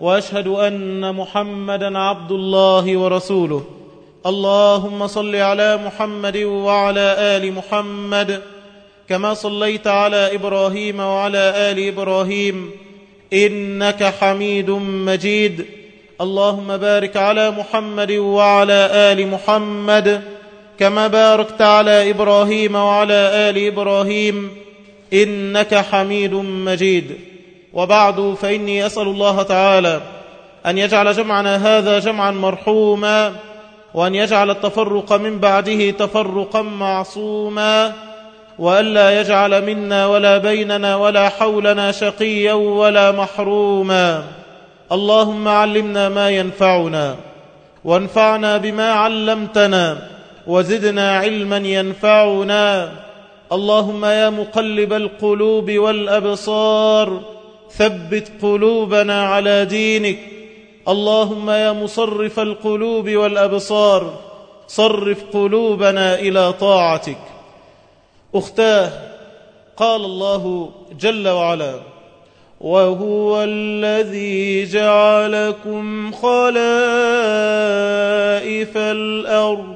وأشهد أن محمدا عبد الله ورسوله. اللهم صل على محمد وعلى آل محمد كما صليت على إبراهيم وعلى آل إبراهيم. إنك حميد مجيد. اللهم بارك على محمد وعلى آل محمد كما باركت على إبراهيم وعلى آل إبراهيم. إنك حميد مجيد. وبعد فإني أسأل الله تعالى أن يجعل جمعنا هذا جمعا مرحوما وأن يجعل التفرق من بعده تفرقا معصوما وألا يجعل منا ولا بيننا ولا حولنا شقيا ولا محروما اللهم علمنا ما ينفعنا وانفعنا بما علمتنا وزدنا علما ينفعنا اللهم يا مقلب القلوب والأبصار ثبت قلوبنا على دينك. اللهم يا مصرف القلوب والأبصار صرف قلوبنا إلى طاعتك. أختاه قال الله جل وعلا وهو الذي جعلكم خلائف الأرض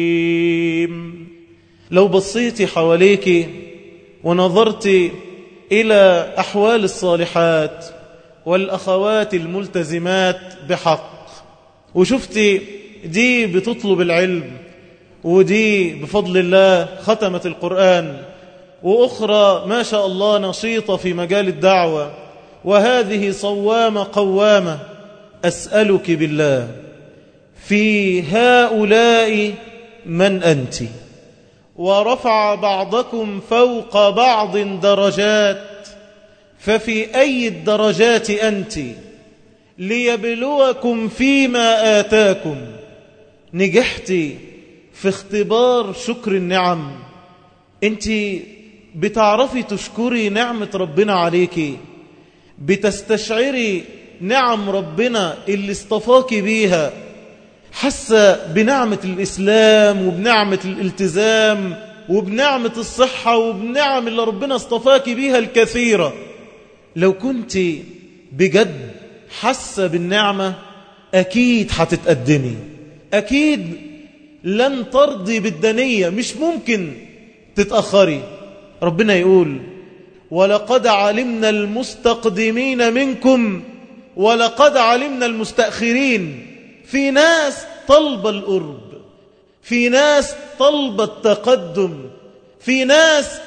لو بصيت حواليك ونظرت إلى أحوال الصالحات والأخوات الملتزمات بحق وشفت دي بتطلب العلم ودي بفضل الله ختمت القرآن وأخرى ما شاء الله نشيطة في مجال الدعوة وهذه صوامة قوامة أسألك بالله في هؤلاء من أنتِ؟ ورفع بعضكم فوق بعض درجات ففي أي الدرجات أنت؟ ليبلوكم فيما آتاكم. نجحت في اختبار شكر النعم. أنت بتعرفي تشكري نعمة ربنا عليك بتستشعري نعم ربنا اللي اصطفاك بيها. حاسة بنعمة الإسلام وبنعمة الالتزام وبنعمة الصحة وبنعم اللي ربنا اصطفاك بيها الكثيرة. لو كنت بجد حاسة بالنعمة أكيد هتتقدمي أكيد لن ترضي بالدنية مش ممكن تتأخري. ربنا يقول ولقد علمنا المستقدمين منكم ولقد علمنا المستأخرين. في ناس طلب القرب في ناس طلب التقدم في ناس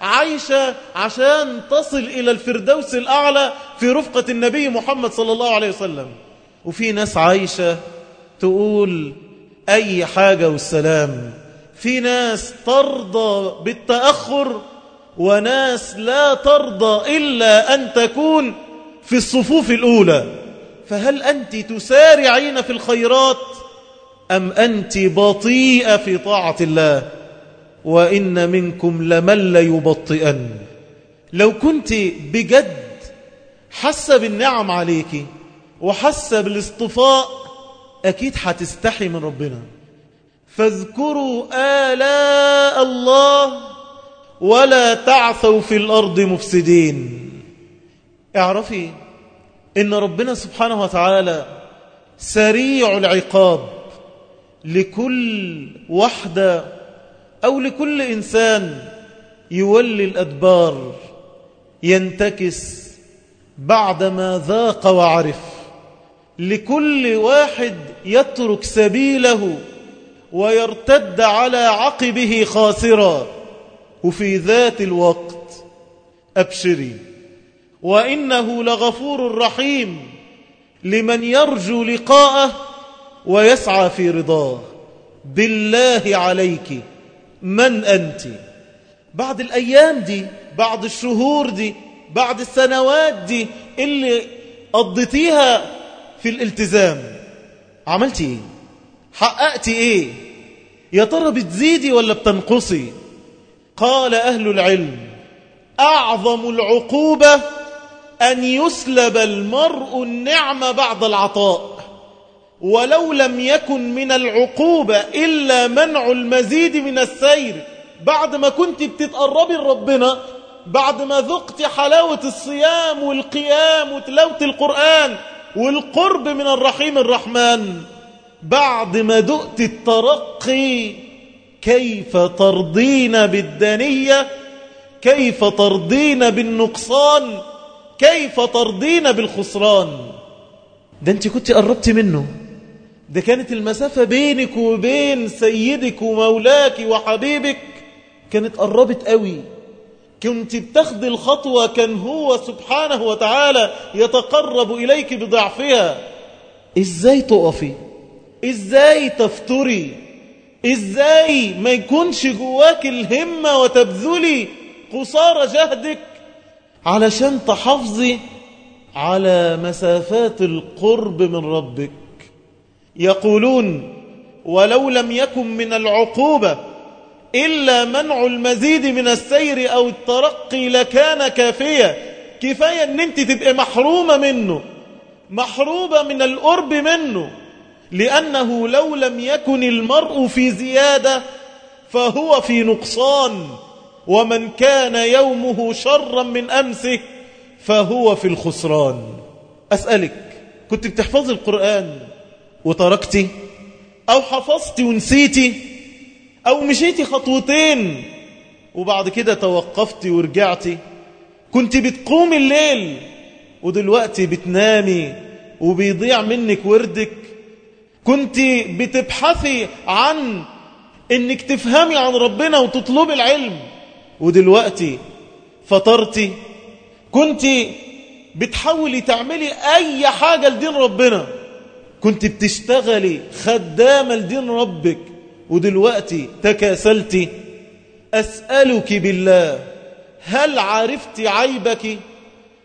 عايشة عشان تصل إلى الفردوس الأعلى في رفقة النبي محمد صلى الله عليه وسلم. وفي ناس عايشة تقول أي حاجة والسلام. في ناس ترضى بالتأخر وناس لا ترضى إلا أن تكون في الصفوف الأولى. فهل أنت تسارعين في الخيرات أم أنت بطيئة في طاعة الله؟ وإن منكم لمن ليبطئن. لو كنت بجد حاسة بالنعم عليك وحاسة بالاصطفاء أكيد هتستحي من ربنا. فاذكروا آلاء الله ولا تعثوا في الأرض مفسدين. اعرفي إن ربنا سبحانه وتعالى سريع العقاب لكل وحدة أو لكل إنسان يولي الأدبار ينتكس بعدما ذاق وعرف. لكل واحد يترك سبيله ويرتد على عقبه خاسرا. وفي ذات الوقت أبشري. وإنه لغفور رحيم لمن يرجو لقاءه ويسعى في رضاه. بالله عليك من أنت؟ بعد الأيام دي بعد الشهور دي بعد السنوات دي اللي قضيتيها في الالتزام. عملتي إيه؟ حققتي إيه؟ يا ترى بتزيدي ولا بتنقصي؟ قال أهل العلم أعظم العقوبة أن يسلب المرء النعمة بعد العطاء ولو لم يكن من العقوبة إلا منع المزيد من السير. بعد ما كنت بتتقربي لربنا بعد ما ذقت حلاوة الصيام والقيام وتلاوة القرآن والقرب من الرحيم الرحمن بعد ما دقت الترقي كيف ترضين بالدنية؟ كيف ترضين بالنقصان؟ كيف ترضين بالخسران؟ ده انت كنت قربت منه. ده كانت المسافة بينك وبين سيدك ومولاك وحبيبك كانت قربت قوي. كنت بتاخد الخطوة كان هو سبحانه وتعالى يتقرب إليك بضعفها. إزاي تقفي؟ إزاي تفتري؟ إزاي ما يكونش جواك الهمة وتبذلي قصار جهدك؟ علشان تحافظي على مسافات القرب من ربك. يقولون ولو لم يكن من العقوبة إلا منع المزيد من السير أو الترقي لكان كافية. كفاية أن أنت تبقى محرومة منه محرومة من القرب منه لأنه لو لم يكن المرء في زيادة فهو في نقصان. ومن كان يومه شرا من أمسه فهو في الخسران. أسألك كنت بتحفظ القرآن وتركتي أو حفظتي ونسيتي أو مشيتي خطوتين وبعد كده توقفتي ورجعتي كنت بتقومي الليل ودلوقتي بتنامي وبيضيع منك وردك؟ كنت بتبحثي عن إنك تفهمي عن ربنا وتطلبي العلم؟ ودلوقتي فطرتي كنت بتحاولي تعملي أي حاجة لدين ربنا. كنت بتشتغلي خدامة لدين ربك ودلوقتي تكاسلتي. أسألك بالله هل عرفت عيبك؟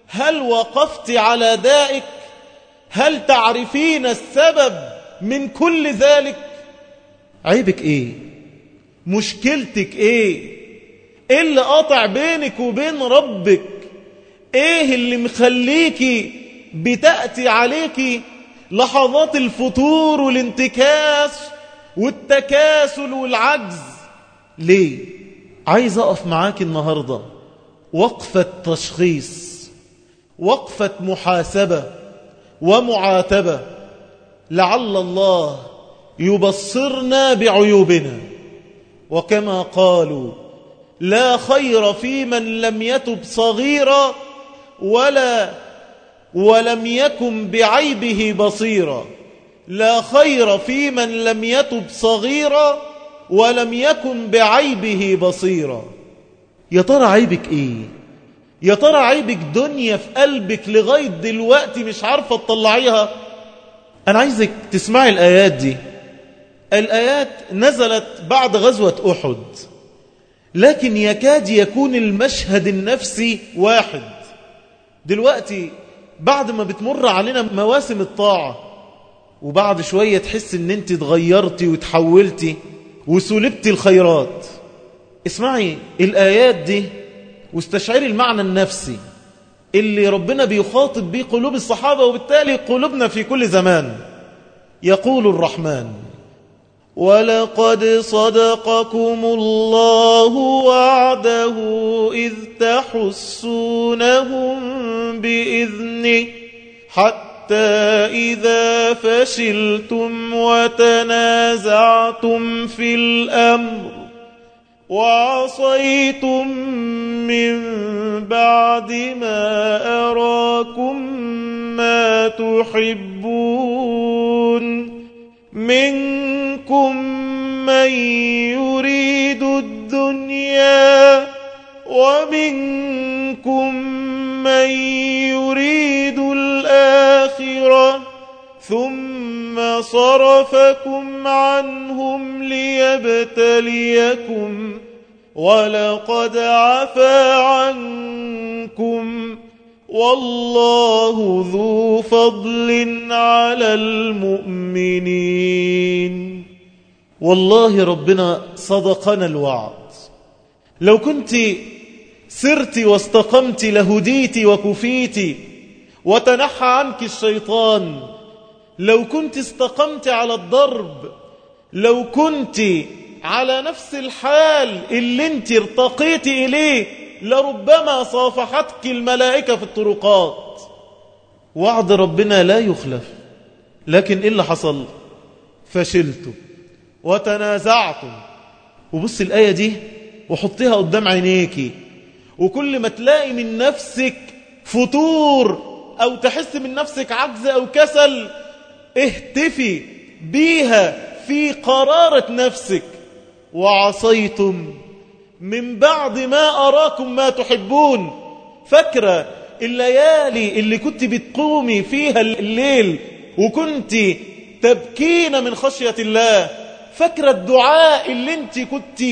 هل وقفت على دائك؟ هل تعرفين السبب من كل ذلك؟ عيبك إيه؟ مشكلتك إيه؟ إيه اللي قاطع بينك وبين ربك؟ إيه اللي مخليكي بتأتي عليكي لحظات الفتور والانتكاس والتكاسل والعجز؟ ليه؟ عايز أقف معاك النهاردة. وقفة تشخيص وقفة محاسبة ومعاتبة. لعل الله يبصرنا بعيوبنا. وكما قالوا لا خير في من لم يتب صغيرا ولا ولم يكن بعيبه بصيرا. لا خير في من لم يتب صغيرا ولم يكن بعيبه بصيرا. يا ترى عيبك إيه؟ يا ترى عيبك دنيا في قلبك لغاية دلوقتي مش عارفة تطلعيها؟ أنا عايزك تسمعي الآيات دي. الآيات نزلت بعد غزوة أحد. لكن يكاد يكون المشهد النفسي واحد. دلوقتي بعد ما بتمر علينا مواسم الطاعة وبعد شوية تحس إن أنت اتغيرتي وتحولتي وسلبتي الخيرات. اسمعي الآيات دي واستشعري المعنى النفسي اللي ربنا بيخاطب به قلوب الصحابة وبالتالي قلوبنا في كل زمان. يقول الرحمن ولقد صدقكم الله وعده إذ تحسونهم بإذنه حتى إذا فشلتم وتنازعتم في الأمر وعصيتم من بعد ما أراكم ما تحبون منكم من يريد الدنيا ومنكم من يريد الآخرة ثم صرفكم عنهم ليبتليكم ولقد عفا عنكم والله ذو فضل على المؤمنين. والله ربنا صدقنا الوعد. لو كنت سرت واستقمت لهديت وكفيت وتنحى عنك الشيطان. لو كنت استقمت على الضرب. لو كنت على نفس الحال اللي انت ارتقيت إليه. لربما صافحتك الملائكة في الطرقات. وعد ربنا لا يخلف. لكن إيه اللي حصل؟ فشلتم وتنازعتم وبص الآية دي وحطيها قدام عينيكي وكل ما تلاقي من نفسك فتور أو تحس من نفسك عجز أو كسل اهتفي بيها في قرارة نفسك. وعصيتم. من بعد ما أراكم ما تحبون. فاكرة الليالي اللي كنت بتقومي فيها الليل وكنت تبكين من خشية الله. فاكرة الدعاء اللي انت كنت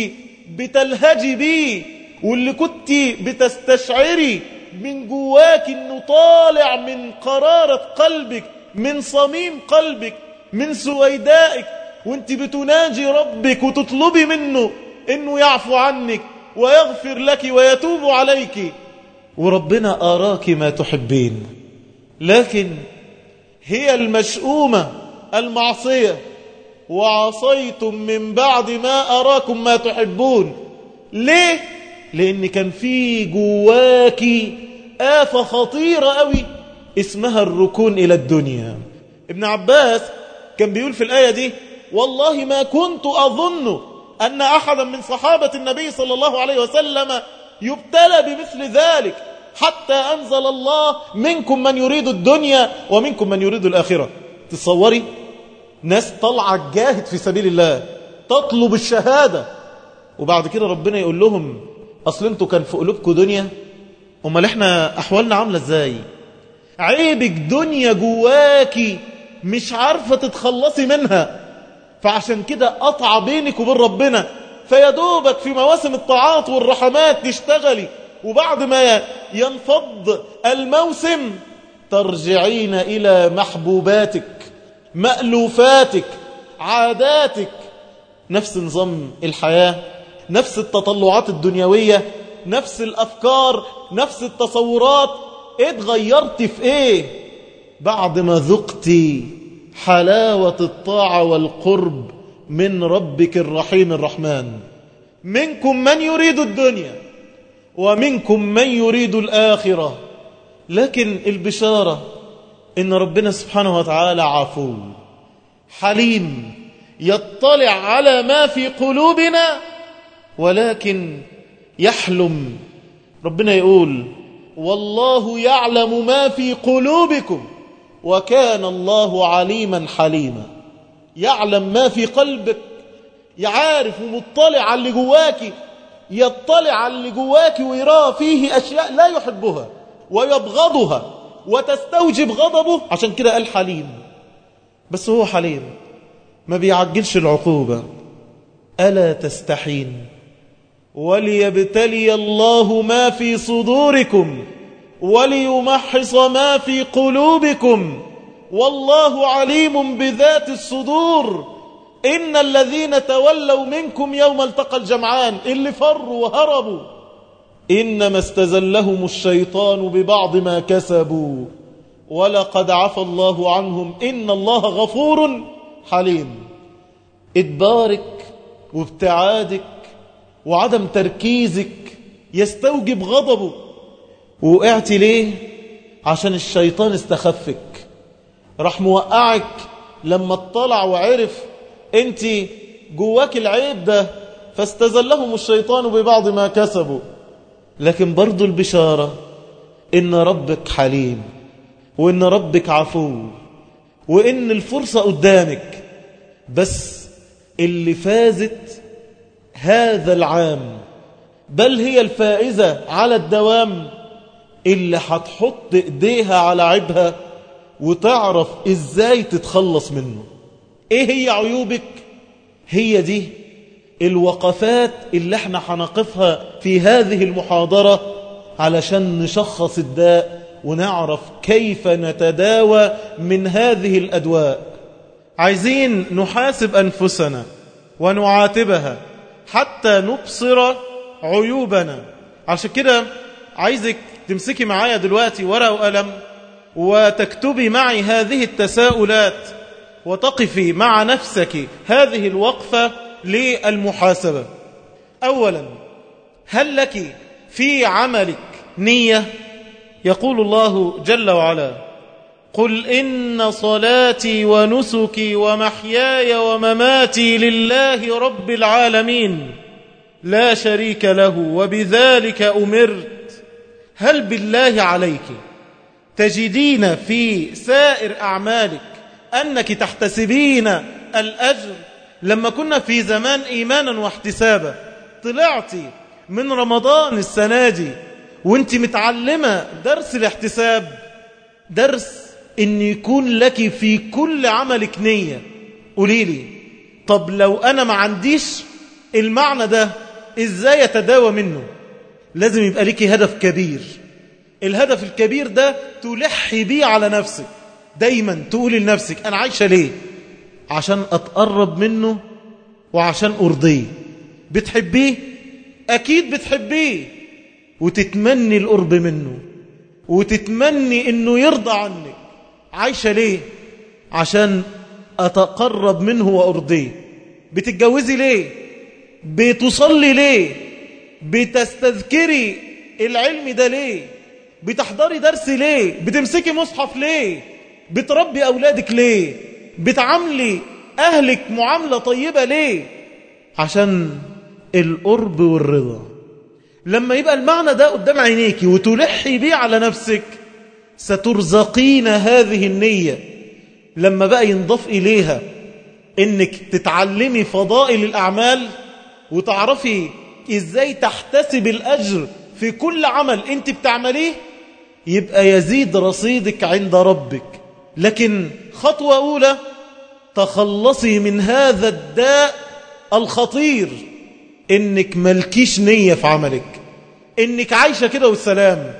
بتلهجي بيه واللي كنت بتستشعري من جواك إنه طالع من قرارة قلبك من صميم قلبك من سويدائك. وانت بتناجي ربك وتطلبي منه إنه يعفو عنك ويغفر لك ويتوب عليك. وربنا أراك ما تحبين. لكن هي المشؤومة المعصية. وعصيتم من بعد ما أراكم ما تحبون. ليه؟ لأن كان في جواكي آفة خطيرة قوي اسمها الركون إلى الدنيا. ابن عباس كان بيقول في الآية دي والله ما كنت أظن أن أحدا من صحابة النبي صلى الله عليه وسلم يبتلى بمثل ذلك حتى أنزل الله منكم من يريد الدنيا ومنكم من يريد الآخرة. تصوري ناس طلع جاهد في سبيل الله تطلب الشهادة. وبعد كده ربنا يقول لهم أصل أنتوا كان في قلوبكم دنيا؟ أمال إحنا أحوالنا عاملة إزاي؟ عيبك دنيا جواكي مش عارفة تتخلصي منها. فعشان كده قطع بينك وبين ربنا فيدوبك في مواسم الطاعات والرحمات تشتغلي. وبعد ما ينفض الموسم ترجعين إلى محبوباتك مألوفاتك عاداتك. نفس نظام الحياة نفس التطلعات الدنيوية نفس الأفكار نفس التصورات. اتغيرت في إيه؟ بعد ما ذقتي حلاوة الطاعة والقرب من ربك الرحيم الرحمن. منكم من يريد الدنيا ومنكم من يريد الآخرة. لكن البشارة إن ربنا سبحانه وتعالى عفو. حليم يطلع على ما في قلوبنا ولكن يحلم. ربنا يقول والله يعلم ما في قلوبكم وكان الله عليما حليما. يعلم ما في قلبك يعارف ومطلع على اللي جواك يطلع على اللي جواك ويرى فيه أشياء لا يحبها ويبغضها وتستوجب غضبه. عشان كده قال حليم. بس هو حليم ما بيعجلش العقوبة. ألا تستحين؟ وليبتلي الله ما في صدوركم. وليمحص ما في قلوبكم والله عليم بذات الصدور. إن الذين تولوا منكم يوم التقى الجمعان اللي فروا وهربوا إنما استزلهم الشيطان ببعض ما كسبوا. ولقد عفى الله عنهم إن الله غفور حليم. إدبارك وابتعادك وعدم تركيزك يستوجب غضبه. وقعت ليه؟ عشان الشيطان استخفك. راح موقعك لما اطلع وعرف انت جواك العيب ده فاستزلهم الشيطان ببعض ما كسبوا. لكن برضو البشارة إن ربك حليم وإن ربك عفو وإن الفرصة قدامك. بس اللي فازت هذا العام بل هي الفائزة على الدوام. اللي هتحط إيديها على عيبها وتعرف إزاي تتخلص منه. إيه هي عيوبك؟ هي دي الوقفات اللي إحنا هنقفها في هذه المحاضرة علشان نشخص الداء ونعرف كيف نتداوى من هذه الأدواء. عايزين نحاسب أنفسنا ونعاتبها حتى نبصر عيوبنا. عشان كده عايزك تمسكي معايا دلوقتي ورقة وقلم وتكتبي معي هذه التساؤلات وتقفي مع نفسك هذه الوقفة للمحاسبة. أولا هل لك في عملك نية؟ يقول الله جل وعلا قل إن صلاتي ونسكي ومحياي ومماتي لله رب العالمين لا شريك له وبذلك أمرت. هل بالله عليك تجدين في سائر أعمالك أنك تحتسبين الأجر؟ لما كنا في زمان إيمانا واحتسابا طلعتي من رمضان السنة دي وانت متعلمة درس الاحتساب درس إن يكون لك في كل عملك نية. قوليلي طب لو أنا ما عنديش المعنى ده إزاي يتداوى منه؟ لازم يبقى لك هدف كبير. الهدف الكبير ده تلحي بيه على نفسك. دايما تقولي لنفسك أنا عايشة ليه؟ عشان أتقرب منه وعشان أرضيه. بتحبيه؟ أكيد بتحبيه. وتتمني القرب منه. وتتمني إنه يرضى عنك. عايشة ليه؟ عشان أتقرب منه وأرضيه. بتتجوزي ليه؟ بتصلي ليه؟ بتستذكري العلم ده ليه؟ بتحضري درس ليه؟ بتمسكي مصحف ليه؟ بتربي أولادك ليه؟ بتعاملي أهلك معاملة طيبة ليه؟ عشان القرب والرضا. لما يبقى المعنى ده قدام عينيك وتلحي بيه على نفسك سترزقين هذه النية. لما بقى ينضاف إليها إنك تتعلمي فضائل الأعمال وتعرفي إزاي تحتسب الأجر في كل عمل؟ أنت بتعمليه؟ يبقى يزيد رصيدك عند ربك. لكن خطوة أولى تخلصي من هذا الداء الخطير. إنك ملكيش نية في عملك. إنك عايشة كده والسلام.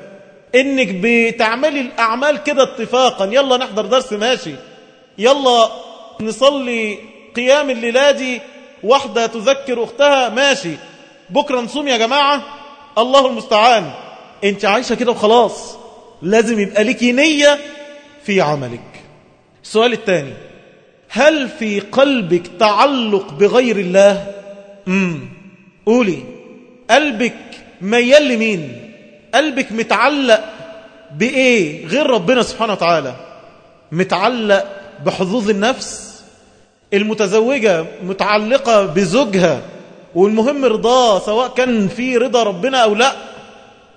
إنك بتعملي الأعمال كده اتفاقا. يلا نحضر درس ماشي. يلا نصلي قيام الليلة دي. واحدة تذكر أختها. ماشي. بكرة نصوم يا جماعة. الله المستعان. انت عايشة كده وخلاص. لازم يبقى لك نية في عملك. السؤال الثاني. هل في قلبك تعلق بغير الله؟ امم قولي. قلبك ميال لمين؟ قلبك متعلق بإيه غير ربنا سبحانه وتعالى؟ متعلق بحظوظ النفس المتزوجة متعلقة بزوجها. والمهم رضاه سواء كان في رضا ربنا أو لا.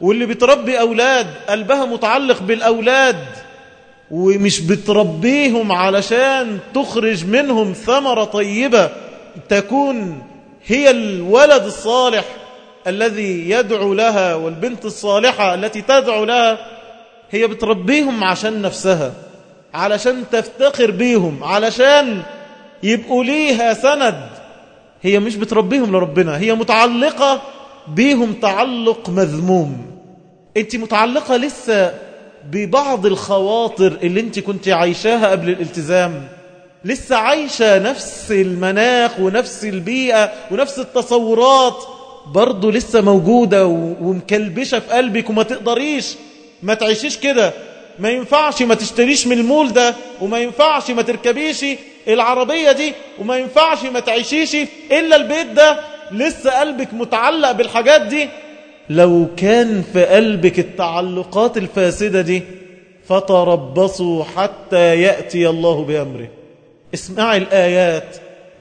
واللي بتربي أولاد قلبها متعلق بالأولاد. ومش بتربيهم علشان تخرج منهم ثمرة طيبة تكون هي الولد الصالح الذي يدعو لها والبنت الصالحة التي تدعو لها. هي بتربيهم عشان نفسها علشان تفتخر بيهم علشان يبقوا ليها سند. هي مش بتربيهم لربنا هي متعلقة بيهم تعلق مذموم. انت متعلقة لسه ببعض الخواطر اللي انت كنت عايشاها قبل الالتزام. لسه عايشة نفس المناخ ونفس البيئة ونفس التصورات. برضو لسه موجودة ومكلبشة في قلبك وما تقدريش ما تعيشيش كده. ما ينفعش ما تشتريش من المول ده وما ينفعش ما تركبيش العربية دي وما ينفعش ما تعيشيش إلا البيت ده. لسه قلبك متعلق بالحاجات دي. لو كان في قلبك التعلقات الفاسدة دي فتربصوا حتى يأتي الله بأمره. اسمعي الآيات.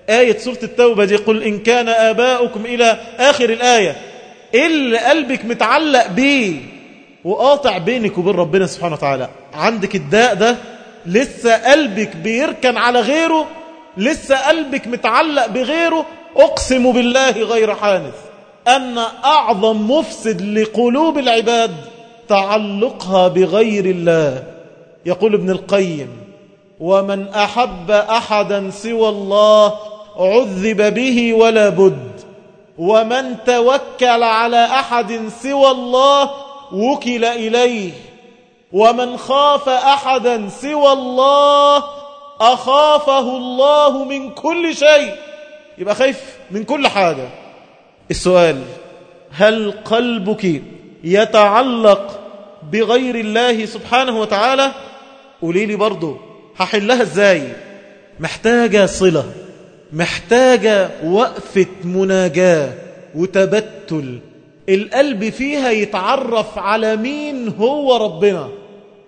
آية سورة التوبة دي قل إن كان آباؤكم إلى آخر الآية. إيه اللي قلبك متعلق بيه؟ وقاطع بينك وبين ربنا سبحانه وتعالى. عندك الداء ده؟ لسه قلبك بيركن على غيره لسه قلبك متعلق بغيره أقسم بالله غير حانث. أن أعظم مفسد لقلوب العباد تعلقها بغير الله. يقول ابن القيم ومن أحب أحدا سوى الله عذب به ولا بد ومن توكل على أحد سوى الله وكل إليه ومن خاف أحدا سوى الله أخافه الله من كل شيء. يبقى خايف من كل حاجة. السؤال هل قلبك يتعلق بغير الله سبحانه وتعالى؟ قولي لي برضو هحلها إزاي؟ محتاجة صلة محتاجة وقفة مناجاة وتبتل. القلب فيها يتعرف على مين هو ربنا.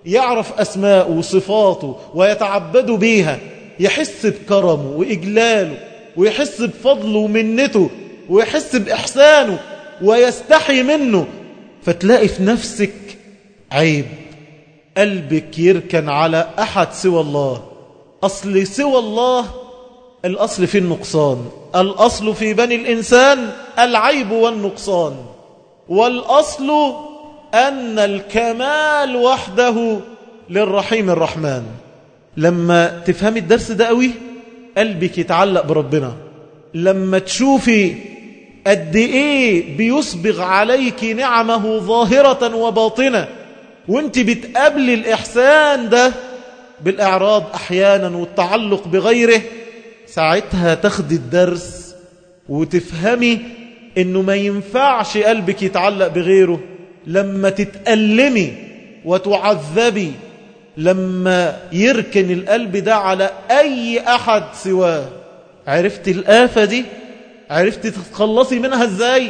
يعرف أسماءه وصفاته ويتعبد بيها يحس بكرمه وإجلاله ويحس بفضله ومنته ويحس بإحسانه ويستحي منه. فتلاقي في نفسك عيب قلبك يركن على أحد سوى الله. أصل سوى الله الأصل في النقصان الأصل في بني الإنسان العيب والنقصان. والأصل أن الكمال وحده للرحيم الرحمن. لما تفهمي الدرس ده قوي قلبك يتعلق بربنا. لما تشوفي قد إيه بيسبغ عليك نعمه ظاهرة وباطنة وأنت بتقابلي الإحسان ده بالإعراض أحيانا والتعلق بغيره ساعتها تاخدي الدرس وتفهمي إنه ما ينفعش قلبك يتعلق بغيره. لما تتألمي وتعذبي لما يركن القلب ده على أي أحد سواه. عرفت الآفة دي؟ عرفت تتخلصي منها إزاي؟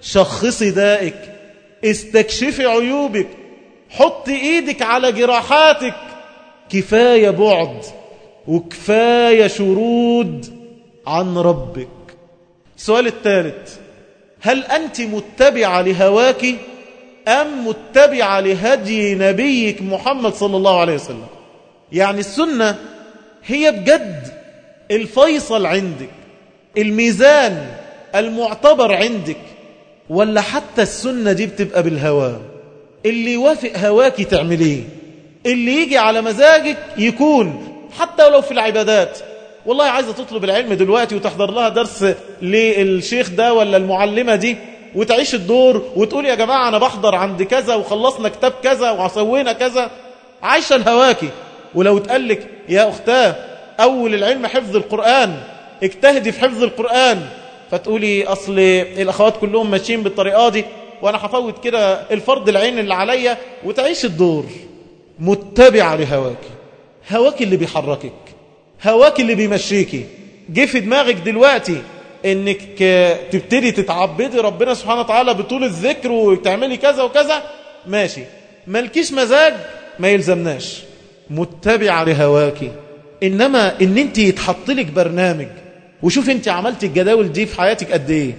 شخصي دائك استكشفي عيوبك حطي إيدك على جراحاتك. كفاية بعد وكفاية شرود عن ربك. السؤال الثالث هل أنت متبعة لهواك؟ أم متبعة لهدي نبيك محمد صلى الله عليه وسلم. يعني السنة هي بجد الفيصل عندك الميزان المعتبر عندك ولا حتى السنة دي بتبقى بالهوى اللي يوافق هواك تعمليه اللي يجي على مزاجك يكون حتى ولو في العبادات. والله عايزة تطلب العلم دلوقتي وتحضر لها درس للشيخ ده ولا المعلمة دي وتعيش الدور وتقول يا جماعة أنا بحضر عند كذا وخلصنا كتاب كذا وسوينا كذا. عايشة الهواكي. ولو تقلك يا أختاه أول العلم حفظ القرآن اجتهدي في حفظ القرآن. فتقولي أصل الأخوات كلهم ماشيين بالطريقة دي وأنا هفوت كده الفرض العين اللي عليا وتعيش الدور. متبعة لهواكي. هواك اللي بيحركك. هواك اللي بيمشيكي. جه في دماغك دلوقتي انك تبتدي تتعبدي ربنا سبحانه وتعالى بطول الذكر وتعملي كذا وكذا. ماشي. مالكيش مزاج؟ ما يلزمناش. متبعة لهواكي. إنما إن أنت يتحط لك برنامج وشوف أنت عملت الجداول دي في حياتك قد إيه.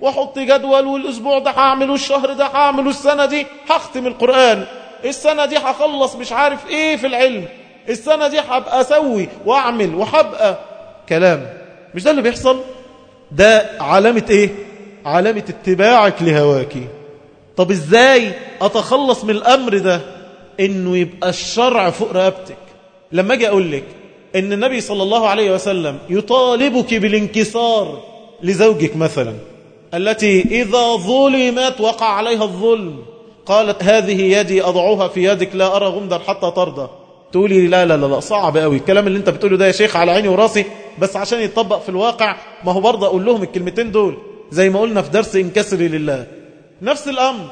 وأحط جدول والأسبوع ده هعمله الشهر ده هعمله السنة دي هختم القرآن. السنة دي هخلص مش عارف إيه في العلم. السنة دي هبقى أسوي وأعمل وهبقى كلام. مش ده اللي بيحصل؟ ده علامة إيه؟ علامة اتباعك لهواكي طب إزاي أتخلص من الأمر ده؟ إنه يبقى الشرع فوق رقبتك. لما أجي أقول لك إن النبي صلى الله عليه وسلم يطالبك بالانكسار لزوجك مثلا التي إذا ظلمت وقع عليها الظلم قالت هذه يدي أضعها في يدك لا أرى غمدا حتى ترضى. تقولي لا لا لا, لا صعب قوي الكلام اللي أنت بتقوله ده يا شيخ على عيني وراسي بس عشان يتطبق في الواقع ما هو برضه أقول لهم الكلمتين دول. زي ما قلنا في درس إنكسري لله. نفس الأمر.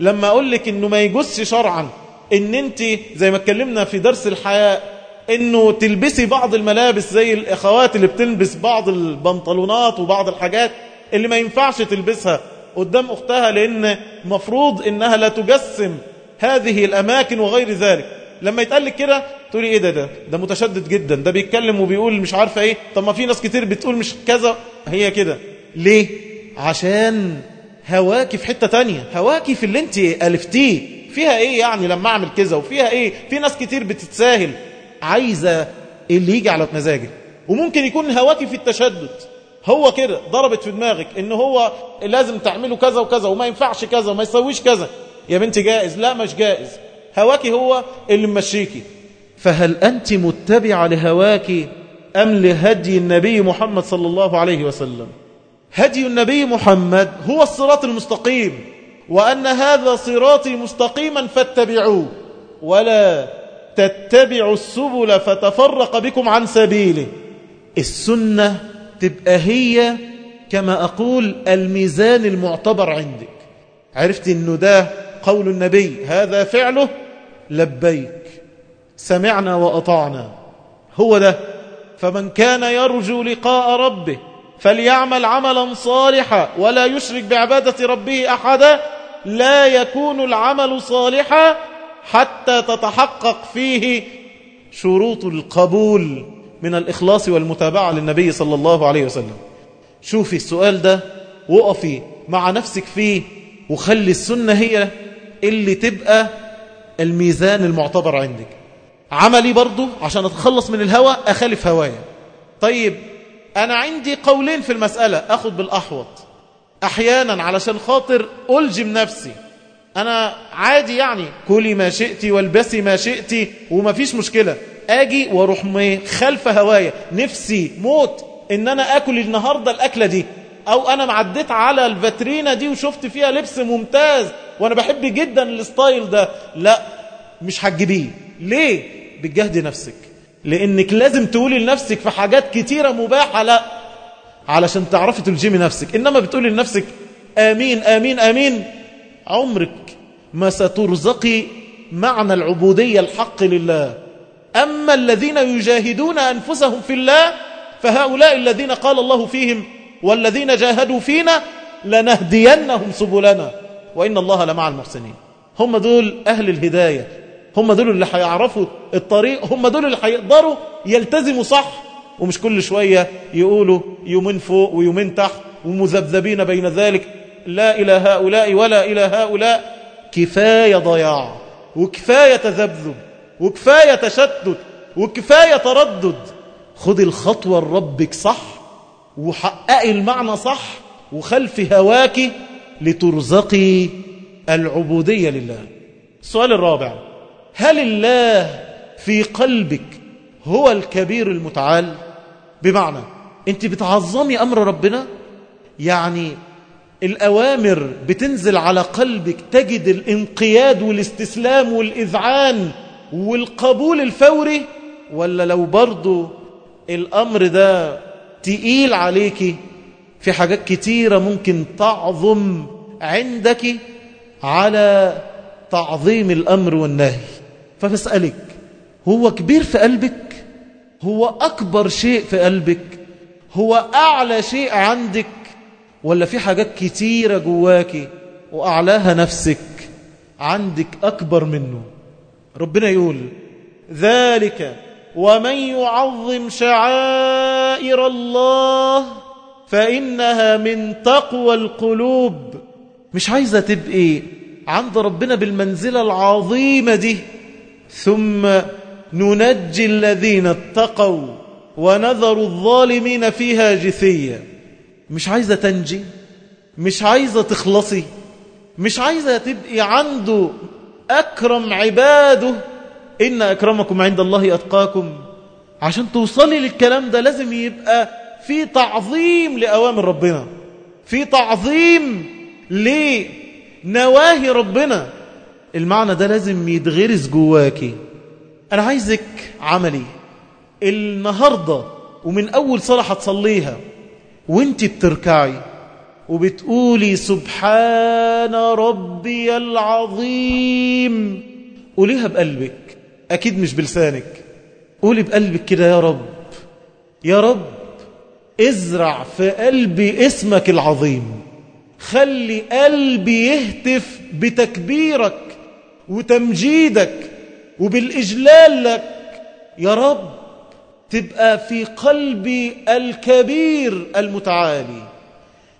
لما أقول لك إنه ما يجوزش شرعا إن أنت زي ما اتكلمنا في درس الحياء إنه تلبسي بعض الملابس زي الإخوات اللي بتلبس بعض البنطلونات وبعض الحاجات اللي ما ينفعش تلبسها قدام أختها لأن مفروض إنها لا تجسم هذه الأماكن وغير ذلك. لما يتقال لك كده تقولي إيه ده ده ده متشدد جدا ده بيتكلم وبيقول مش عارفة إيه. طب ما في ناس كتير بتقول مش كذا. هي كده. ليه؟ عشان هواكي في حتة تانية. هواكي في اللي انت ألفتيه. فيها إيه يعني لما أعمل كذا؟ وفيها إيه؟ في ناس كتير بتتساهل. عايزة اللي يجي على مزاجك. وممكن يكون هواكي في التشدد. هو كده ضربت في دماغك إن هو لازم تعمله كذا وكذا وما ينفعش كذا وما يسويش كذا. يا بنتي جائز؟ لا مش جائز. هواكي هو اللي ممشيكي. فهل أنت متبعة لهواك أم لهدي النبي محمد صلى الله عليه وسلم؟ هدي النبي محمد هو الصراط المستقيم وأن هذا صراطي مستقيما فاتبعوه ولا تتبعوا السبل فتفرق بكم عن سبيله. السنة تبقى هي كما أقول الميزان المعتبر عندك. عرفت أنه ده قول النبي هذا فعله لبيك سمعنا وأطعنا. هو ده. فمن كان يرجو لقاء ربه فليعمل عملا صالحا ولا يشرك بعبادة ربه أحدا لا يكون العمل صالحا حتى تتحقق فيه شروط القبول من الإخلاص والمتابعة للنبي صلى الله عليه وسلم. شوفي السؤال ده وقفي مع نفسك فيه وخلي السنة هي اللي تبقى الميزان المعتبر عندك. عملي برضو عشان أتخلص من الهوى أخالف هوايا. طيب أنا عندي قولين في المسألة أخذ بالأحوط. أحيانا علشان خاطر ألجم نفسي. أنا عادي يعني كلي ما شئت والبسي ما شئت وما فيش مشكلة. أجي وأروح خلف هوايا. نفسي موت إن أنا أكل النهاردة الأكلة دي. أو أنا معديت على الفاترينا دي وشفت فيها لبس ممتاز وأنا بحب جدا الستايل ده. لا مش هتجيبيه. ليه؟ بتجهد نفسك. لأنك لازم تقولي لنفسك في حاجات كتيرة مباحة. لا علشان تعرفي تلجمي نفسك. إنما بتقولي لنفسك آمين آمين آمين. عمرك ما سترزقي معنى العبودية الحق لله. أما الذين يجاهدون أنفسهم في الله فهؤلاء الذين قال الله فيهم والذين جاهدوا فينا لنهدينهم سبلنا. وإن الله لمع المحسنين. هم دول أهل الهداية. هم دول اللي هيعرفوا الطريق. هم دول اللي هيقدروا يلتزموا صح. ومش كل شوية يقولوا يومين فوق ويومين تحت ومذبذبين بين ذلك. لا إلى هؤلاء ولا إلى هؤلاء. كفاية ضياع. وكفاية تذبذب. وكفاية تشتت. وكفاية تردد. خذ الخطوة لربك صح. وحققي المعنى صح وخلف هواك لترزقي العبودية لله. السؤال الرابع هل الله في قلبك هو الكبير المتعال؟ بمعنى انت بتعظمي أمر ربنا؟ يعني الأوامر بتنزل على قلبك تجد الانقياد والاستسلام والإذعان والقبول الفوري؟ ولا لو برضو الأمر ده تقيل عليك في حاجات كتيرة ممكن تعظم عندك على تعظيم الأمر والنهي. فبسألك هو كبير في قلبك؟ هو أكبر شيء في قلبك؟ هو أعلى شيء عندك؟ ولا في حاجات كتيرة جواكي وأعلاها نفسك عندك أكبر منه؟ ربنا يقول ذلك ومن يعظم شعائر الله فإنها من تقوى القلوب. مش عايزة تبقي عند ربنا بالمنزلة العظيمة دي. ثم ننجي الذين اتقوا ونذر الظالمين فيها جثية مش عايزة تنجي. مش عايزة تخلصي. مش عايزة تبقي عنده أكرم عباده إن أكرمكم عند الله أتقاكم. عشان توصلي للكلام ده لازم يبقى في تعظيم لأوامر ربنا. في تعظيم لنواهي ربنا. المعنى ده لازم يتغرس جواكي. أنا عايزك عملي النهاردة ومن أول صلاة هتصليها وانت بتركعي وبتقولي سبحان ربي العظيم. قوليها بقلبك. أكيد مش بلسانك. قولي بقلبك كده يا رب. يا رب ازرع في قلبي اسمك العظيم. خلي قلبي يهتف بتكبيرك وتمجيدك وبالإجلال لك. يا رب تبقى في قلبي الكبير المتعالي.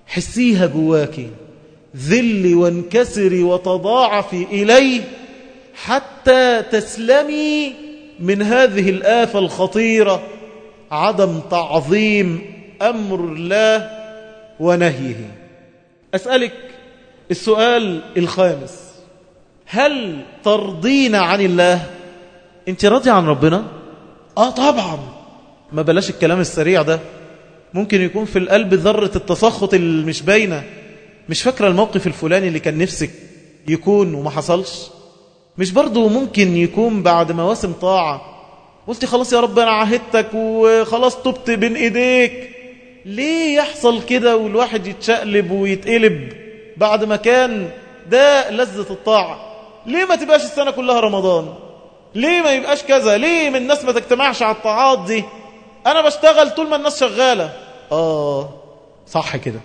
حسيها جواكي ذلي وانكسري وتضاعفي إليه. حتى تسلمي من هذه الآفة الخطيرة عدم تعظيم أمر الله ونهيه. أسألك السؤال الخامس. هل ترضين عن الله؟ انت راضي عن ربنا؟ آه طبعا. ما بلاش الكلام السريع ده. ممكن يكون في القلب ذرة التسخط اللي مش باينة. مش فاكرة الموقف الفلاني اللي كان نفسك يكون وما حصلش؟ مش برضو ممكن يكون بعد مواسم طاعة. قلت خلاص يا رب أنا عهدتك وخلاص تبت بين إيديك. ليه يحصل كده والواحد يتشقلب ويتقلب بعد ما كان ده لذة الطاعة؟ ليه ما تبقاش السنة كلها رمضان؟ ليه ما يبقاش كذا؟ ليه من الناس ما تجتمعش على الطاعات دي؟ أنا بشتغل طول ما الناس شغالة. آه صح كده.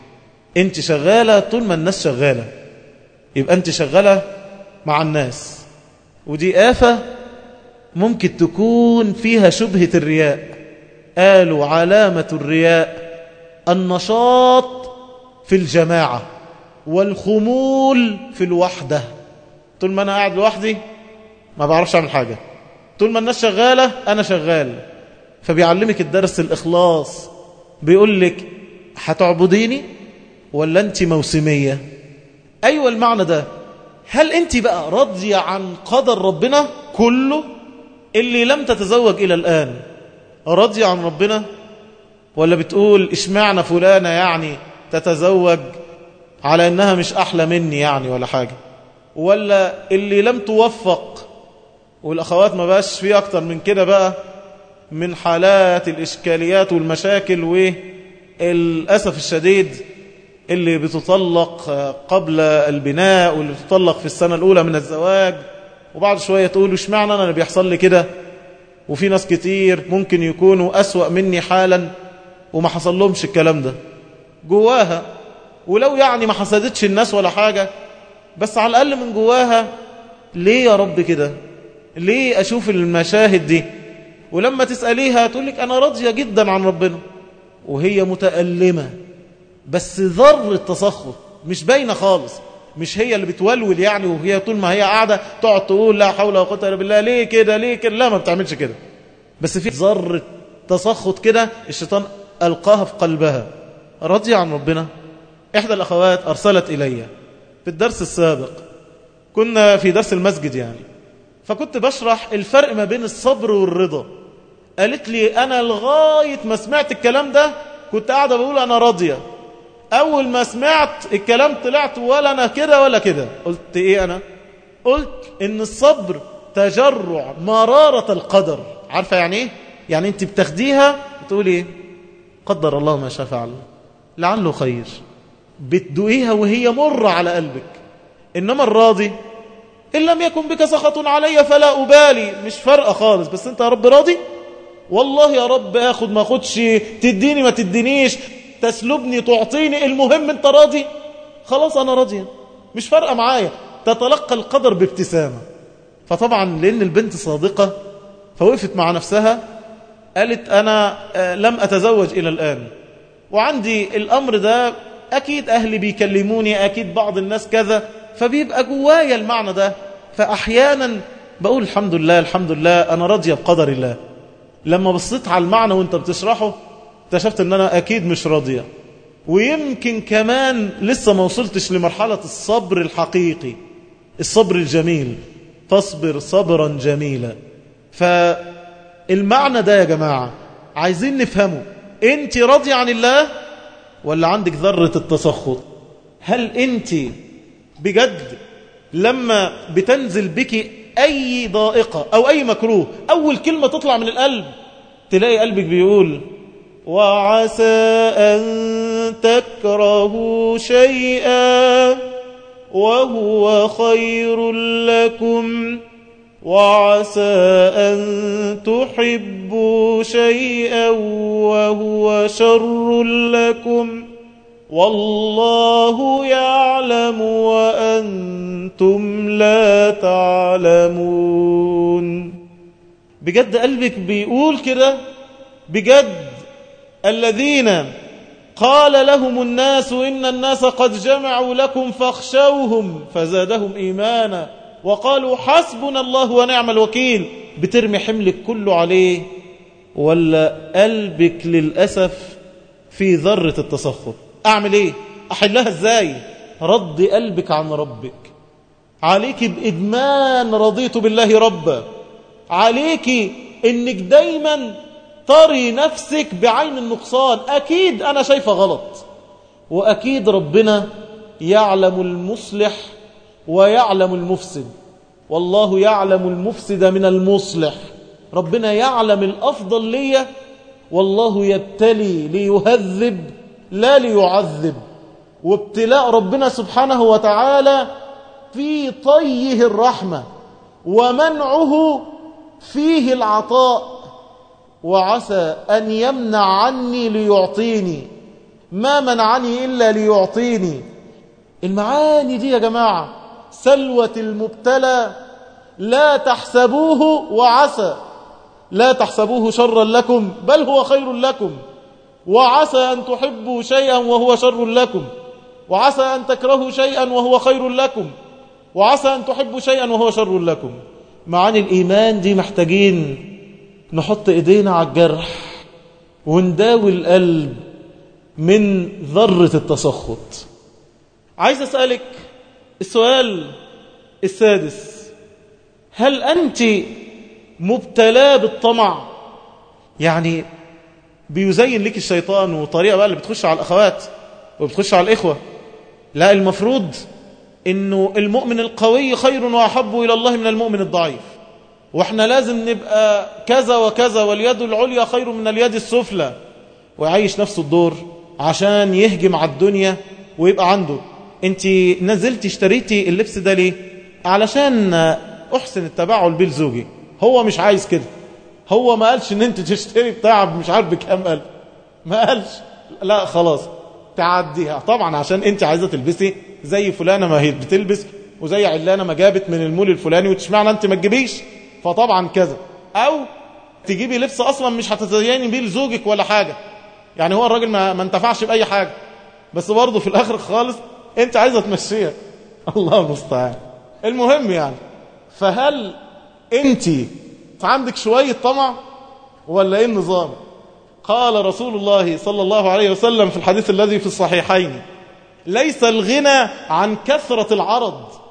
أنت شغالة طول ما الناس شغالة. يبقى أنت شغالة مع الناس. ودي آفة ممكن تكون فيها شبهة الرياء. قالوا علامة الرياء النشاط في الجماعة والخمول في الوحدة. طول ما أنا قاعد لوحدي ما بعرفش أعمل حاجة. طول ما الناس شغالة أنا شغال. فبيعلمك الدرس الإخلاص. بيقول لك هتعبديني ولا أنت موسمية؟ أيوة المعنى ده. هل أنت بقى راضية عن قدر ربنا كله اللي لم تتزوج إلى الآن؟ راضية عن ربنا؟ ولا بتقول اشمعنى فلانة يعني تتزوج على إنها مش أحلى مني يعني ولا حاجة؟ ولا اللي لم توفق؟ والأخوات ما بقاش فيه أكتر من كده بقى من حالات الإشكاليات والمشاكل والأسف الشديد اللي بتطلق قبل البناء واللي بتطلق في السنة الأولى من الزواج وبعد شوية تقول اشمعنى اللي بيحصل لي كده؟ وفي ناس كتير ممكن يكونوا أسوأ مني حالا وما حصل لهمش الكلام ده. جواها ولو يعني ما حسدتش الناس ولا حاجة بس على الأقل من جواها ليه يا رب كده؟ ليه أشوف المشاهد دي؟ ولما تسأليها تقول لك أنا راضية جدا عن ربنا. وهي متألمة. بس ذر التسخط مش باينة خالص. مش هي اللي بتولول يعني وهي طول ما هي قاعدة تقعد تقول لا حول ولا قوة إلا بالله. ليه كده؟ ليه كده؟ لا ما بتعملش كده. بس في ذرة تسخط كده الشيطان ألقاها في قلبها. راضية عن ربنا. إحدى الأخوات أرسلت إلي في الدرس السابق. كنا في درس المسجد يعني. فكنت بشرح الفرق ما بين الصبر والرضا. قالت لي أنا لغاية ما سمعت الكلام ده كنت قاعدة بقول أنا راضية. أول ما سمعت الكلام طلعت ولا أنا كده ولا كده. قلت إيه أنا؟ قلت إن الصبر تجرع مرارة القدر. عارفة يعني إيه؟ يعني أنت بتاخديها بتقول إيه؟ قدر الله ما شاء فعل. لعله خير. بتدوقيها وهي مر على قلبك. إنما الراضي إن لم يكن بك سخط علي فلا أبالي. مش فارقة خالص. بس أنت يا رب راضي؟ والله يا رب أخد ما أخدش تديني ما تدينيش. تسلبني تعطيني المهم أنت راضي؟ خلاص أنا راضية مش فارقة معايا. تتلقى القدر بابتسامة. فطبعا لأن البنت صادقة فوقفت مع نفسها قالت أنا لم أتزوج إلى الآن. وعندي الأمر ده أكيد أهلي بيكلموني أكيد بعض الناس كذا فبيبقى جوايا المعنى ده. فأحيانا بقول الحمد لله الحمد لله أنا راضية بقدر الله. لما بصيت على المعنى وأنت بتشرحه اكتشفت إن أنا أكيد مش راضية. ويمكن كمان لسه ما وصلتش لمرحلة الصبر الحقيقي الصبر الجميل فاصبر صبرا جميلا. فالمعنى ده يا جماعة عايزين نفهمه. أنت راضية عن الله ولا عندك ذرة التسخط؟ هل أنت بجد لما بتنزل بك أي ضائقة أو أي مكروه أول كلمة تطلع من القلب تلاقي قلبك بيقول وعسى أن تكرهوا شيئا وهو خير لكم وعسى أن تحبوا شيئا وهو شر لكم والله يعلم وأنتم لا تعلمون. بجد قلبك بيقول كده؟ بجد. الذين قال لهم الناس إن الناس قد جمعوا لكم فاخشوهم فزادهم إيمانا وقالوا حسبنا الله ونعم الوكيل. بترمي حملك كله عليه ولا قلبك للأسف في ذرة التسخط أعمل إيه؟ أحلها إزاي؟ رد قلبك عن ربك. عليك بإدمان رضيت بالله ربا. عليك إنك دايما تري نفسك بعين النقصان. أكيد أنا شايفة غلط. وأكيد ربنا يعلم المصلح ويعلم المفسد. والله يعلم المفسد من المصلح. ربنا يعلم الأفضل لي والله يبتلي ليهذب لا ليعذب. وابتلاء ربنا سبحانه وتعالى في طيه الرحمة. ومنعه فيه العطاء. وعسى أن يمنع عني ليعطيني. ما منعني إلا ليعطيني. المعاني دي يا جماعة سلوة المبتلى لا تحسبوه وعسى. لا تحسبوه شرا لكم بل هو خير لكم. وعسى أن تحبوا شيئا وهو شر لكم. وعسى أن تكرهوا شيئا وهو خير لكم. وعسى أن تحبوا شيئا وهو شر لكم. معاني الإيمان دي محتاجين نحط إيدينا على الجرح ونداوي القلب من ذرة التسخط. عايز أسألك السؤال السادس. هل أنت مبتلى بالطمع؟ يعني بيزين لك الشيطان وطريقة بقى اللي بتخش على الأخوات وبتخش على الإخوة. لا المفروض إنه المؤمن القوي خير وأحب إلى الله من المؤمن الضعيف. وإحنا لازم نبقى كذا وكذا واليد العليا خير من اليد السفلى. ويعيش نفسه الدور عشان يهجم على الدنيا ويبقى عنده. انت نزلتي اشتريتي اللبس ده ليه؟ علشان احسن التباعل بيه لزوجي. هو مش عايز كده. هو ما قالش إن أنت تشتري بتاع مش عارف بكام قال ما قالش. لا خلاص. تعديها. طبعا عشان أنت عايزة تلبسي زي فلانة ما هي بتلبس وزي علانة ما جابت من المول الفلاني وتشمعنى أنت ما تجيبيش؟ فطبعا كذا. أو تجيبي لبس أصلا مش هتتزيني بيه لزوجك ولا حاجة. يعني هو الراجل ما, ما انتفعش بأي حاجة. بس برضه في الآخر خالص أنت عايزة تمشيها. الله المستعان. المهم يعني فهل أنت عندك شوية طمع ولا إيه النظام؟ قال رسول الله صلى الله عليه وسلم في الحديث الذي في الصحيحين ليس الغنى عن كثرة العرض.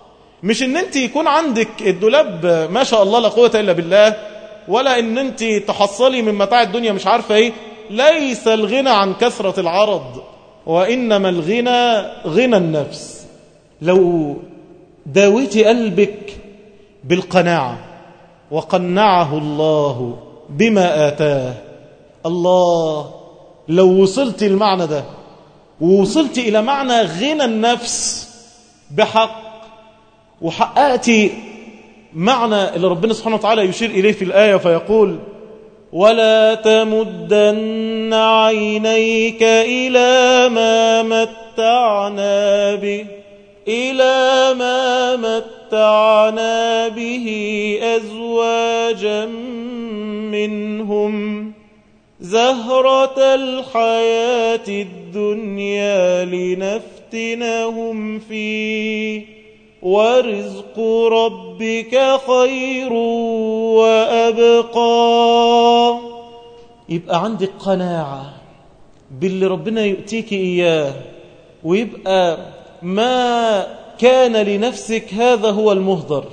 مش إن أنت يكون عندك الدولاب ما شاء الله لا قوة إلا بالله ولا إن أنت تحصلي من متاع الدنيا مش عارفة إيه. ليس الغنى عن كثرة العرض وإنما الغنى غنى النفس. لو داويتي قلبك بالقناعة وقنعه الله بما آتاه. الله لو وصلت المعنى ده ووصلت إلى معنى غنى النفس بحق وحققت معنى اللي ربنا سبحانه وتعالى يشير إليه في الآية فيقول ولا تمدن عينيك إلى ما متعنا به إلى ما متعنا به أزواجا منهم زهرة الحياة الدنيا لنفتنهم فيه ورزق ربك خير وأبقى. يبقى عندك قناعة باللي ربنا يؤتيك إياه ويبقى ما كان لنفسك هذا هو المهدر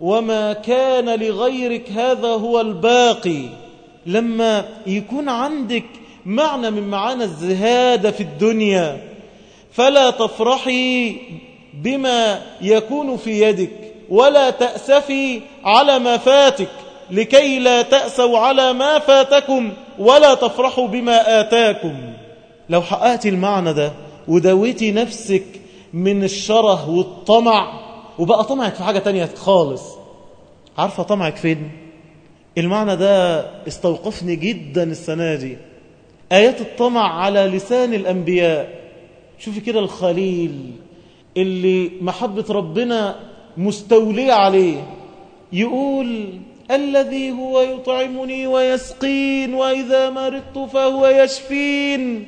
وما كان لغيرك هذا هو الباقي. لما يكون عندك معنى من معاني الزهادة في الدنيا فلا تفرحي بما يكون في يدك ولا تأسفي على ما فاتك لكي لا تأسوا على ما فاتكم ولا تفرحوا بما آتاكم. لو حققت المعنى ده ودويتي نفسك من الشره والطمع وبقى طمعك في حاجة تانية خالص. عارفة طمعك فين؟ المعنى ده استوقفني جدا السنة دي. آيات الطمع على لسان الأنبياء. شوفي كده الخليل. اللي محبة ربنا مستولية عليه. يقول الذي هو يطعمني ويسقين وإذا مرضت فهو يشفين.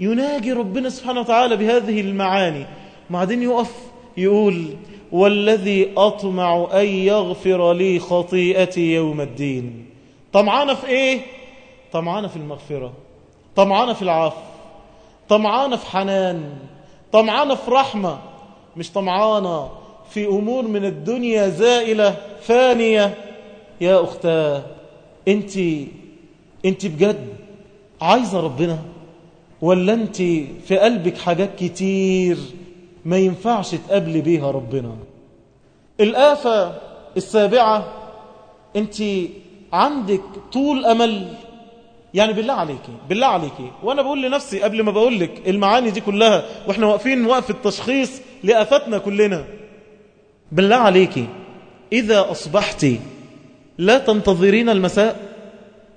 يناجي ربنا سبحانه وتعالى بهذه المعاني. بعدين يقف يقول والذي أطمع أن يغفر لي خطيئتي يوم الدين. طمعانة في إيه؟ طمعانة في المغفرة. طمعانة في العفو. طمعانة في حنان. طمعانة في رحمة مش طمعانة. في أمور من الدنيا زائلة فانية. يا أختاه أنت أنت بجد عايزة ربنا؟ ولا أنت في قلبك حاجات كتير ما ينفعش تقابلي بيها ربنا؟ الآفة السابعة أنت عندك طول أمل. يعني بالله عليكي بالله عليكي وأنا بقول لنفسي قبل ما بقول لك المعاني دي كلها وإحنا واقفين وقف التشخيص لآفتنا كلنا. بالله عليكي إذا أصبحت لا تنتظرين المساء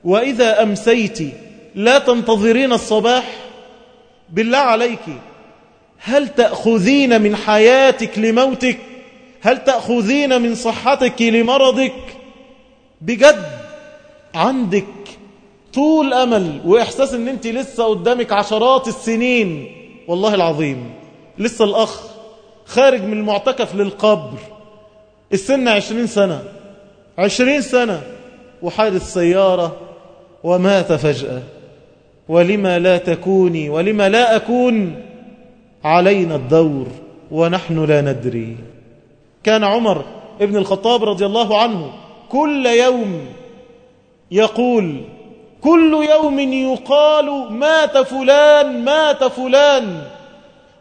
وإذا أمسيت لا تنتظرين الصباح بالله عليك هل تأخذين من حياتك لموتك؟ هل تأخذين من صحتك لمرضك؟ بجد عندك طول أمل وإحساس أن أنت لسه قدامك عشرات السنين. والله العظيم لسه الأخ خارج من المعتكف للقبر. السن عشرين سنة عشرين سنة وحادث سيارة ومات فجأة. ولما لا تكوني ولما لا أكون علينا الدور ونحن لا ندري. كان عمر ابن الخطاب رضي الله عنه كل يوم يقول كل يوم يقال مات فلان مات فلان.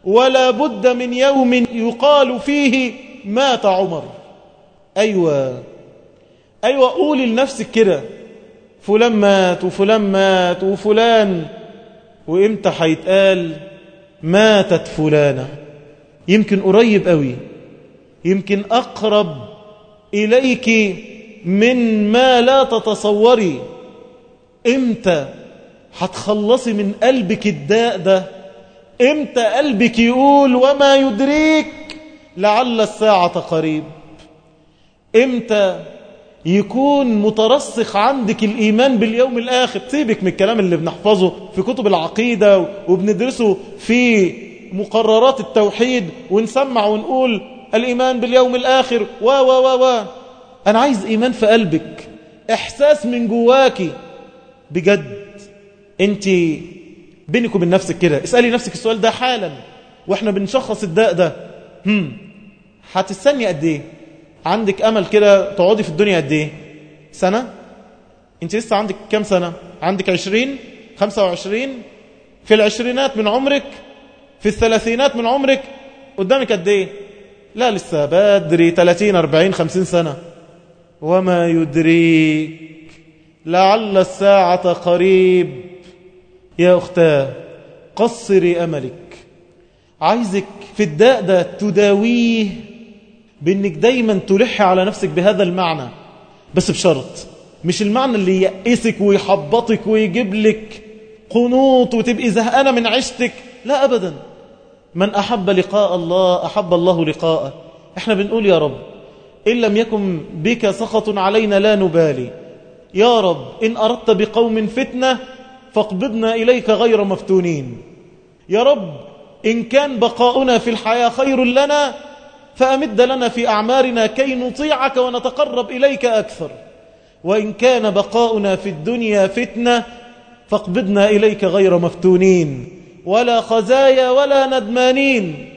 ولا بد من يوم يقال فيه مات عمر. أيوة. أيوة قولي لنفسك كده. فلان مات وفلان مات وفلان. وإمتى هيتقال ماتت فلانة؟ يمكن قريب قوي. يمكن أقرب إليك من ما لا تتصوري. إمتى هتخلصي من قلبك الداء ده؟ إمتى قلبك يقول وما يدريك؟ لعل الساعة قريب. إمتى يكون مترسخ عندك الإيمان باليوم الآخر؟ سيبك من الكلام اللي بنحفظه في كتب العقيدة وبندرسه في مقررات التوحيد ونسمع ونقول الإيمان باليوم الآخر. و و و و أنا عايز إيمان في قلبك. إحساس من جواكي بجد. أنت بينك وبين نفسك كده. اسألي نفسك السؤال ده حالا. وإحنا بنشخص الداء ده. هم. هتستني قد إيه؟ عندك أمل كده تقعدي في الدنيا قد إيه؟ سنة؟ أنت لسه عندك كام سنة؟ عندك عشرين؟ خمسة وعشرين؟ في العشرينات من عمرك؟ في الثلاثينات من عمرك؟ قدامك قد إيه؟ لا لسه بدري. 30 40 50 سنة. وما يدريك لعل الساعة قريب. يا أختاه قصري أملك. عايزك في الداء ده تداويه بأنك دايما تلح على نفسك بهذا المعنى بس بشرط مش المعنى اللي يأسك ويحبطك ويجيب لك قنوط وتبقي زهقانة من عشتك لا أبدا. من أحب لقاء الله أحب الله لقاءه. إحنا بنقول يا رب إن لم يكن بك سخط علينا لا نبالي. يا رب إن أردت بقوم فتنة فاقبضنا إليك غير مفتونين يا رب إن كان بقاؤنا في الحياة خير لنا فأمد لنا في أعمارنا كي نطيعك ونتقرب إليك أكثر وإن كان بقاؤنا في الدنيا فتنة فاقبضنا إليك غير مفتونين ولا خزايا ولا ندمانين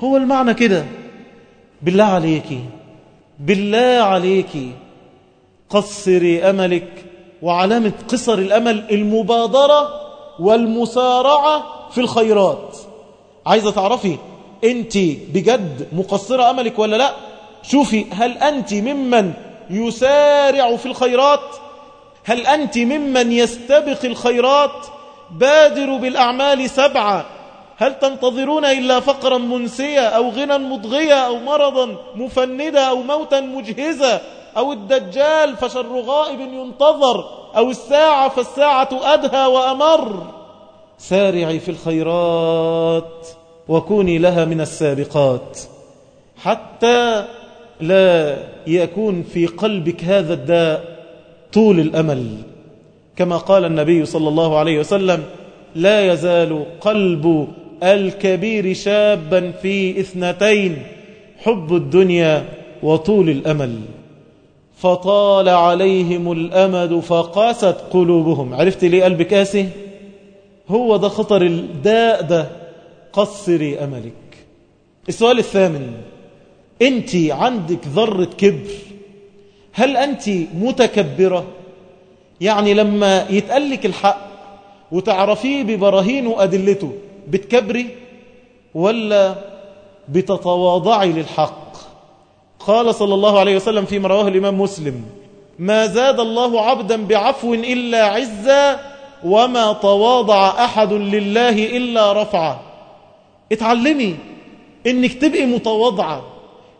هو المعنى كده بالله عليك بالله عليك قصري أملك وعلامة قصر الأمل المبادرة والمسارعة في الخيرات. عايزة تعرفي أنت بجد مقصرة أملك ولا لأ؟ شوفي هل أنت ممن يسارع في الخيرات؟ هل أنت ممن يستبق الخيرات؟ بادروا بالأعمال سبعة. هل تنتظرون إلا فقرا منسيا أو غنى مضغيا أو مرضا مفندا أو موتا مجهزا أو الدجال فشر غائب ينتظر أو الساعة فالساعة أدهى وأمر. سارعي في الخيرات وكوني لها من السابقات حتى لا يكون في قلبك هذا الداء طول الأمل. كما قال النبي صلى الله عليه وسلم لا يزال قلب الكبير شابا في إثنتين حب الدنيا وطول الأمل. فطال عليهم الأمد فقاست قلوبهم. عرفت ليه قلب كاسي هو ده خطر الداء ده قصري أملك. السؤال الثامن أنت عندك ذرة كبر هل أنت متكبرة؟ يعني لما يتقلك الحق وتعرفيه ببراهين وأدلته بتكبري ولا بتتواضعي للحق؟ قال صلى الله عليه وسلم فيما رواه الإمام مسلم ما زاد الله عبدا بعفو إلا عزا وما تواضع أحد لله إلا رفعه اتعلمي إنك تبقي متواضعة.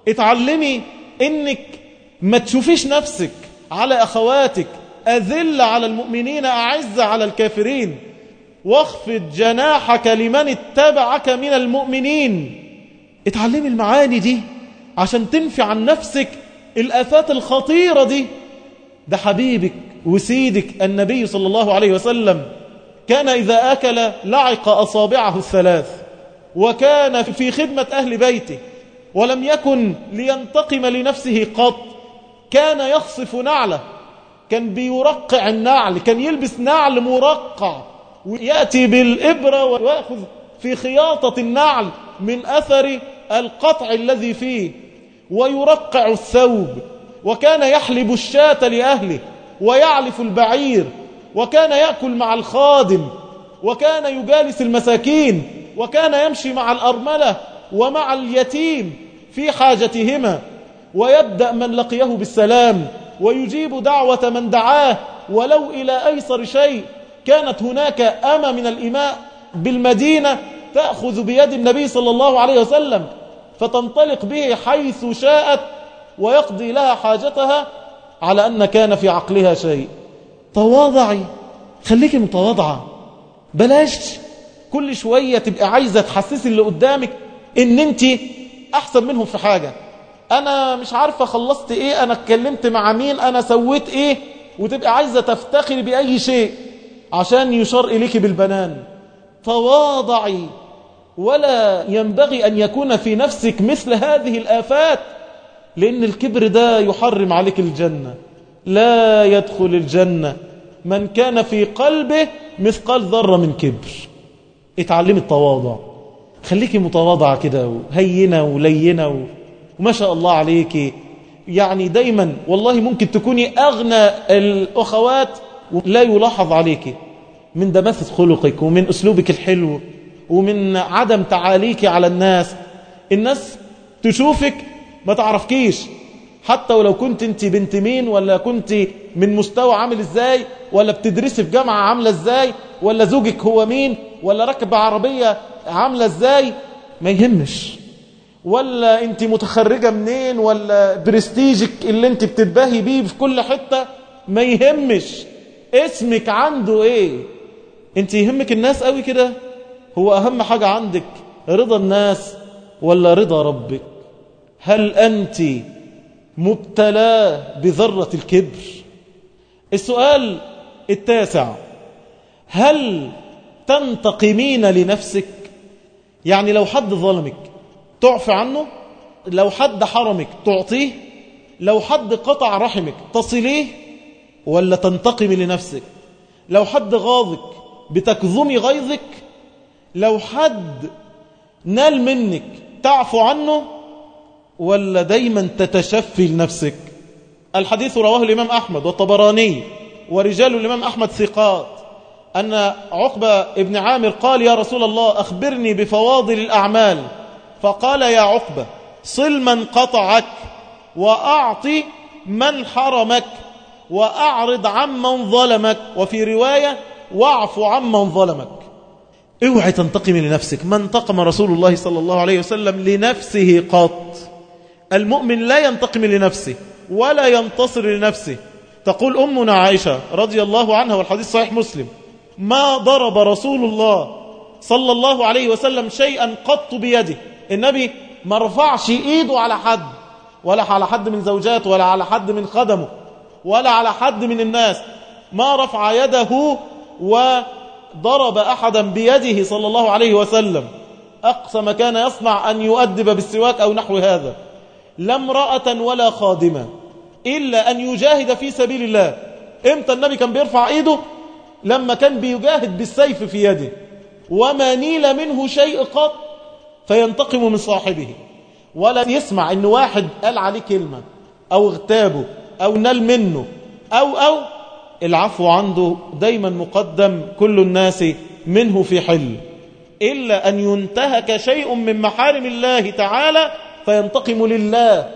اتعلمي إنك ما تشوفيش نفسك على أخواتك. أذل على المؤمنين أعز على الكافرين. واخفض جناحك لمن اتبعك من المؤمنين. اتعلمي المعاني دي. عشان تنفي عن نفسك الآفات الخطيرة دي. ده حبيبك وسيدك النبي صلى الله عليه وسلم كان إذا أكل لعق أصابعه الثلاث وكان في خدمة أهل بيته ولم يكن لينتقم لنفسه قط كان يخصف نعله كان بيرقع النعل كان يلبس نعل مرقع ويأتي بالإبرة ويأخذ في خياطة النعل من أثر القطع الذي فيه. ويرقع الثوب وكان يحلب الشاة لأهله ويعلف البعير وكان يأكل مع الخادم وكان يجالس المساكين وكان يمشي مع الأرملة ومع اليتيم في حاجتهما ويبدأ من لقيه بالسلام ويجيب دعوة من دعاه ولو إلى أيسر شيء كانت هناك أمة من الإماء بالمدينة تأخذ بيد النبي صلى الله عليه وسلم. فتنطلق به حيث شاءت ويقضي لها حاجتها على أن كان في عقلها شيء. تواضعي. خليك متواضعة. بلاش كل شوية تبقى عايزة تحسسي اللي قدامك إن أنت أحسن منهم في حاجة. أنا مش عارفة خلصت إيه أنا اتكلمت مع مين أنا سويت إيه وتبقى عايزة تفتخري بأي شيء عشان يشار إليك بالبنان. تواضعي. ولا ينبغي أن يكون في نفسك مثل هذه الآفات لأن الكبر ده يحرم عليك الجنة. لا يدخل الجنة. من كان في قلبه مثقال ذرة من كبر. اتعلمي التواضع. خليكي متواضعة كده وهينة ولينة وما شاء الله عليك. يعني دايما والله ممكن تكوني أغنى الأخوات لا يلاحظ عليك. من دماثة خلقك ومن أسلوبك الحلو. ومن عدم تعاليك على الناس. الناس تشوفك ما تعرفكيش. حتى ولو كنت انت بنت مين ولا كنت من مستوى عامل إزاي ولا بتدرسي في جامعة عاملة إزاي ولا زوجك هو مين ولا ركب عربية عاملة إزاي ما يهمش. ولا انت متخرجة منين ولا برستيجك اللي انت بتتباهي بيه في كل حتة ما يهمش. اسمك عنده إيه؟ انت يهمك الناس قوي كده؟ هو أهم حاجة عندك رضا الناس ولا رضا ربك؟ هل أنت مبتلاه بذرة الكبر؟ السؤال التاسع هل تنتقمين لنفسك؟ يعني لو حد ظلمك تعفى عنه لو حد حرمك تعطيه لو حد قطع رحمك تصليه ولا تنتقمي لنفسك؟ لو حد غاضك بتكظمي غيظك لو حد نال منك تعفو عنه ولا دايما تتشفي لنفسك. الحديث رواه الإمام أحمد والطبراني ورجال الإمام أحمد ثقات أن عقبة ابن عامر قال يا رسول الله أخبرني بفواضل الأعمال. فقال يا عقبة صل من قطعك وأعطي من حرمك وأعرض عمن ظلمك. وفي رواية واعف عمن ظلمك. اوعي تنتقم لنفسك. ما انتقم رسول الله صلى الله عليه وسلم لنفسه قط. المؤمن لا ينتقم لنفسه ولا ينتصر لنفسه. تقول أمنا عائشة رضي الله عنها والحديث صحيح مسلم ما ضرب رسول الله صلى الله عليه وسلم شيئا قط بيده. النبي ما رفعش إيده على حد ولا على حد من زوجاته ولا على حد من خدمه ولا على حد من الناس ما رفع يده وضرب أحدا بيده صلى الله عليه وسلم. أقصى ما كان يصنع أن يؤدب بالسواك أو نحو هذا. لا امرأة ولا خادمة إلا أن يجاهد في سبيل الله. إمتى النبي كان بيرفع إيده؟ لما كان بيجاهد بالسيف في يده. وما نيل منه شيء قط فينتقم من صاحبه. ولا يسمع إن واحد قال عليه كلمة أو اغتابه أو نال منه أو أو العفو عنده دايما مقدم كل الناس منه في حل. إلا أن ينتهك شيء من محارم الله تعالى فينتقم لله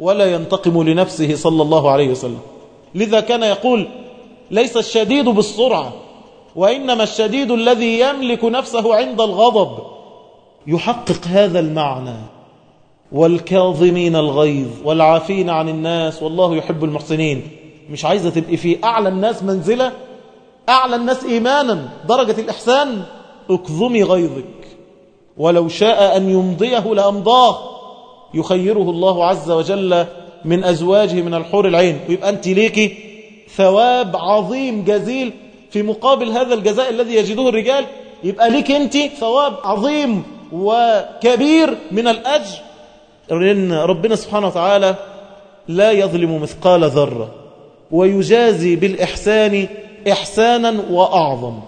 ولا ينتقم لنفسه صلى الله عليه وسلم. لذا كان يقول ليس الشديد بالسرعة وإنما الشديد الذي يملك نفسه عند الغضب. يحقق هذا المعنى. والكاظمين الغيظ والعافين عن الناس والله يحب المحسنين. مش عايزة تبقي في أعلى الناس منزلة أعلى الناس إيمانا درجة الإحسان. اكظمي غيظك. ولو شاء أن يمضيه لأمضاه. يخيره الله عز وجل من أزواجه من الحور العين. ويبقى أنت ليكي ثواب عظيم جزيل في مقابل هذا الجزاء الذي يجده الرجال. يبقى ليك أنت ثواب عظيم وكبير من الأجر. لأن ربنا سبحانه وتعالى لا يظلم مثقال ذرة. ويجازي بالإحسان إحسانا وأعظم.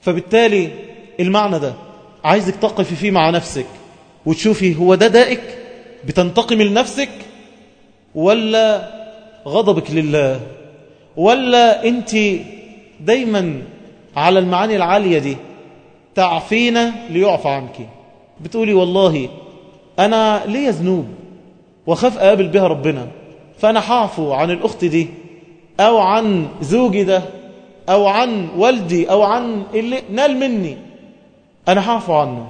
فبالتالي المعنى ده عايزك تقفي فيه مع نفسك وتشوفي هو ده دائك بتنتقم لنفسك ولا غضبك لله ولا انت دايما على المعاني العالية دي تعفينا ليعفى عنك. بتقولي والله أنا ليا ذنوب وخاف أقابل بها ربنا فأنا حعفو عن الأخت دي أو عن زوجي ده أو عن والدي أو عن اللي نال مني. أنا حعفو عنه.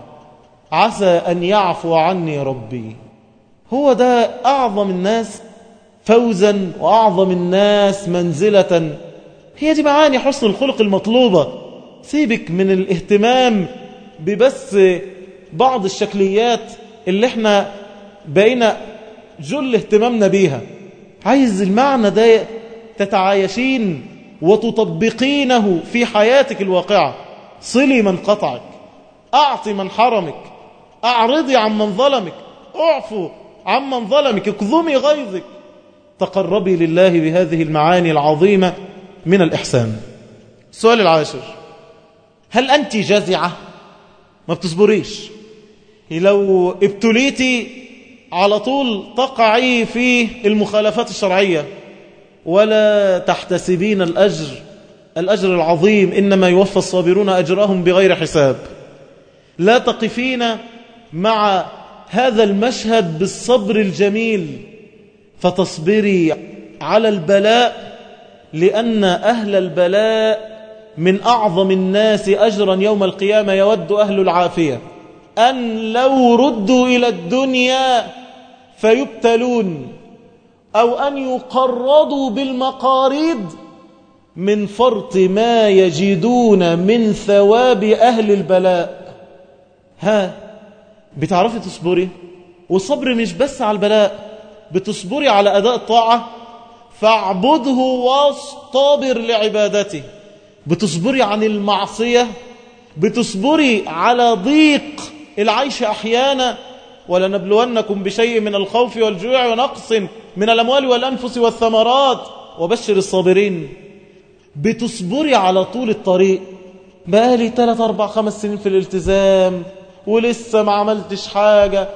عسى أن يعفو عني ربي. هو ده أعظم الناس فوزا وأعظم الناس منزلة. هي دي معاني حسن الخلق المطلوبة. سيبك من الاهتمام ببس بعض الشكليات اللي إحنا بقينا جل اهتمامنا بيها. عايز المعنى ده تتعايشين وتطبقينه في حياتك الواقعة. صلي من قطعك أعطي من حرمك أعرضي عن من ظلمك أعفو عن من ظلمك اكظمي غيظك. تقربي لله بهذه المعاني العظيمة من الإحسان. السؤال العاشر. هل أنت جازعة؟ ما بتصبريش. لو ابتليتي على طول تقعي في المخالفات الشرعية ولا تحتسبين الأجر الأجر العظيم إنما يوفى الصابرون أجرهم بغير حساب. لا تقفين مع هذا المشهد بالصبر الجميل. فتصبري على البلاء لأن أهل البلاء من أعظم الناس أجرا يوم القيامة يود أهل العافية. أن لو ردوا إلى الدنيا فيبتلون. أو أن يقرضوا بالمقاريض من فرط ما يجدون من ثواب أهل البلاء. ها بتعرفي تصبري؟ والصبر مش بس على البلاء بتصبري على أداء الطاعة. فاعبده واصطبر لعبادته. بتصبري عن المعصية بتصبري على ضيق العيش أحيانا. ولنبلونكم بشيء من الخوف والجوع ونقص من الأموال والأنفس والثمرات. وبشر الصابرين بتصبري على طول الطريق. بقالي 3 4 5 سنين في الالتزام ولسه ما عملتش حاجة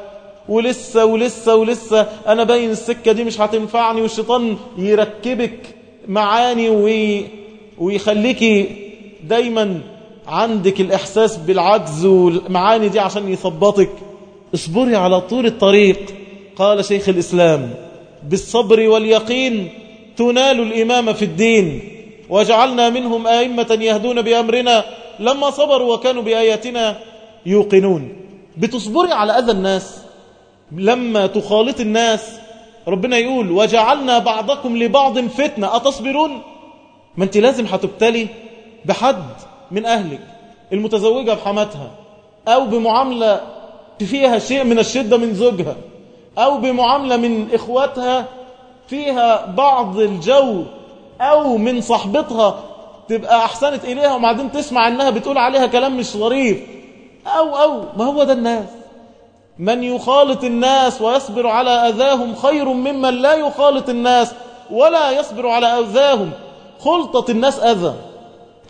ولسه ولسه ولسه. أنا باين السكة دي مش هتنفعني والشيطان يركبك معاني وي ويخليكي دايما عندك الإحساس بالعجز والمعاني دي عشان يثبطك. اصبري على طول الطريق قال شيخ الإسلام. بالصبر واليقين تنال الإمامة في الدين. وجعلنا منهم آئمة يهدون بأمرنا لما صبروا وكانوا بآياتنا يوقنون. بتصبري على أذى الناس لما تخالط الناس. ربنا يقول وجعلنا بعضكم لبعض فتنة. أتصبرون؟ ما أنت لازم هتبتلي بحد من أهلك المتزوجة بحماتها أو بمعاملة فيها شيء من الشدة من زوجها. أو بمعاملة من إخواتها فيها بعض الجو أو من صاحبتها تبقى أحسنت إليها وبعدين تسمع أنها بتقول عليها كلام مش ظريف. أو أو ما هو ده الناس؟ من يخالط الناس ويصبر على أذاهم خير ممن لا يخالط الناس ولا يصبر على أذاهم. خلطة الناس أذى.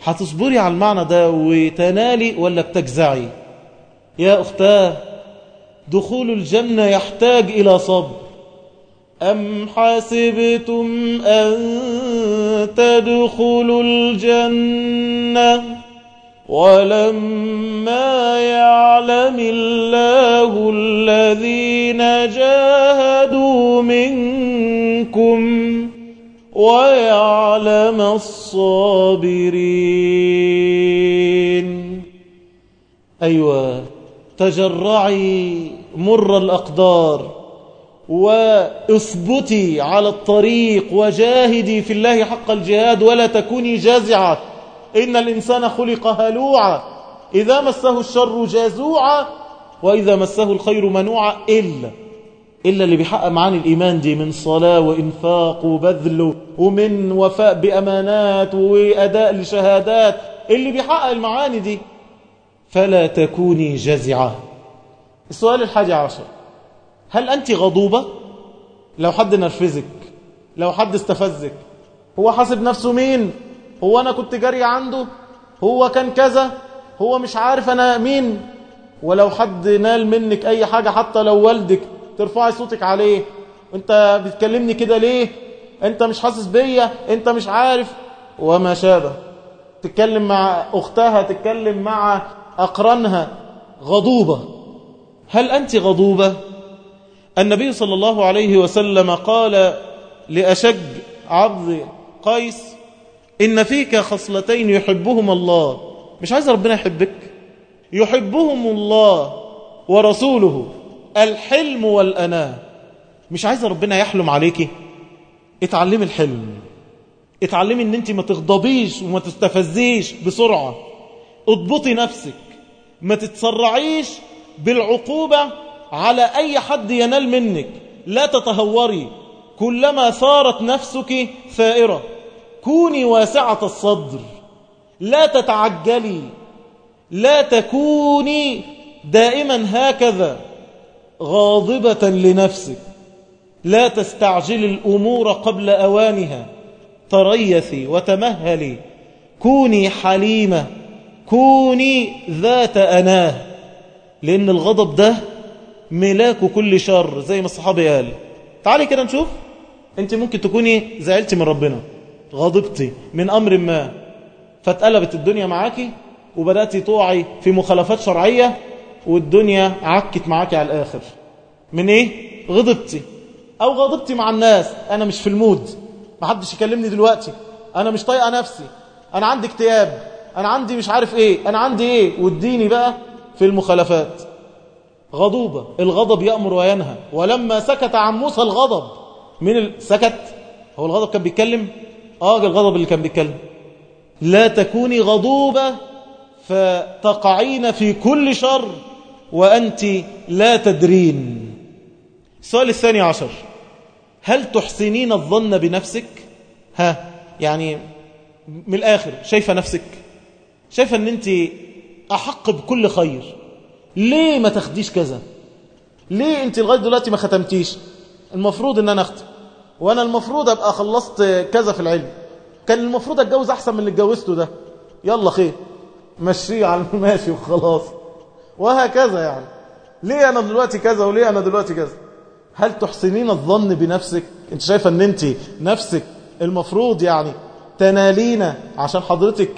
هتصبري على المعنى ده وتنالي ولا بتجزعي؟ يا أختاه دخول الجنة يحتاج إلى صبر. أم حسبتم أن تدخلوا الجنة ولما يعلم الله الذين جاهدوا منكم ويعلم الصابرين؟ أيوة تجرعي مر الأقدار وأثبتي على الطريق وجاهدي في الله حق الجهاد ولا تكوني جازعة. إن الإنسان خلق هلوعا. إذا مسه الشر جازوعا وإذا مسه الخير منوعا. إلا إلا اللي بيحقق معاني الإيمان دي من صلاة وإنفاق وبذل ومن وفاء بأمانات وأداء لشهادات. اللي بيحقق المعاني دي فلا تكوني جزعة. السؤال الحادي عشر. هل أنت غضوبة؟ لو حد نرفزك لو حد استفزك هو حاسب نفسه مين؟ هو أنا كنت جاري عنده؟ هو كان كذا؟ هو مش عارف أنا مين؟ ولو حد نال منك أي حاجة حتى لو والدك ترفعي صوتك عليه. أنت بتكلمني كده ليه؟ أنت مش حاسس بيا؟ أنت مش عارف؟ وما شابه. تتكلم مع أختها تتكلم مع أقرانها غضوبة. هل أنت غضوبة؟ النبي صلى الله عليه وسلم قال لأشج عبد قيس إن فيك خصلتين يحبهم الله. مش عايز ربنا يحبك. يحبهم الله ورسوله. الحلم والأناة. مش عايز ربنا يحلم عليكي؟ اتعلمي الحلم. اتعلمي إن أنت ما تغضبيش وما تستفزيش بسرعة. اضبطي نفسك. ما تتسرعيش بالعقوبة على أي حد ينال منك. لا تتهوري. كلما ثارت نفسك ثائرة. كوني واسعة الصدر. لا تتعجلي. لا تكوني دائما هكذا غاضبة لنفسك. لا تستعجل الأمور قبل أوانها. تريثي وتمهلي. كوني حليمة. كوني ذات أناه لأن الغضب ده ملاك كل شر زي ما الصحابي قال. تعالي كده نشوف. أنت ممكن تكوني زعلتي من ربنا غضبتي من أمر ما فاتقلبت الدنيا معاكي وبدأتي توعي في مخالفات شرعية والدنيا عكت معاكي على الآخر. من إيه؟ غضبتي. أو غضبتي مع الناس. أنا مش في المود. ما حدش يكلمني دلوقتي. أنا مش طايقة نفسي. أنا عندي اكتئاب. أنا عندي مش عارف إيه أنا عندي إيه؟ واديني بقى في المخالفات. غضوبة الغضب يأمر وينهى. ولما سكت عن موسى الغضب من. سكت؟ هو الغضب كان بيتكلم؟ آه الغضب اللي كان بيتكلم. لا تكوني غضوبة فتقعين في كل شر وأنت لا تدرين. السؤال الثاني عشر. هل تحسنين الظن بنفسك؟ ها يعني من الآخر شايفة نفسك؟ شايفة أن أنت أحق بكل خير. ليه ما تاخديش كذا؟ ليه أنت لغاية دلوقتي ما ختمتيش؟ المفروض أن أنا أختم. وأنا المفروض أبقى خلصت كذا في العلم. كان المفروض أتجوز أحسن من اللي اتجوزته ده. يلا خير. مشيه على الماشي وخلاص. وهكذا يعني. ليه أنا دلوقتي كذا وليه أنا دلوقتي كذا؟ هل تحسنين الظن بنفسك؟ أنت شايفة إن انت نفسك المفروض يعني تنالين عشان حضرتك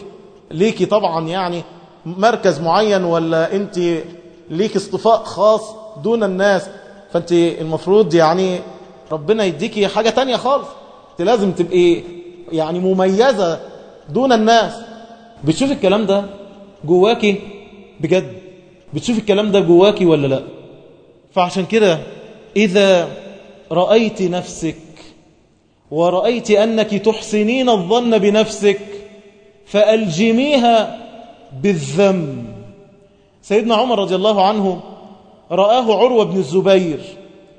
ليكي طبعا يعني مركز معين ولا انت ليكي اصطفاء خاص دون الناس فانت المفروض يعني ربنا يديكي حاجة تانية خالص. انت لازم تبقي يعني مميزة دون الناس. بتشوف الكلام ده جواكي بجد؟ بتشوف الكلام ده جواكي ولا لا؟ فعشان كده إذا رأيت نفسك ورأيت أنك تحسنين الظن بنفسك فألجميها بالذم. سيدنا عمر رضي الله عنه رآه عروة بن الزبير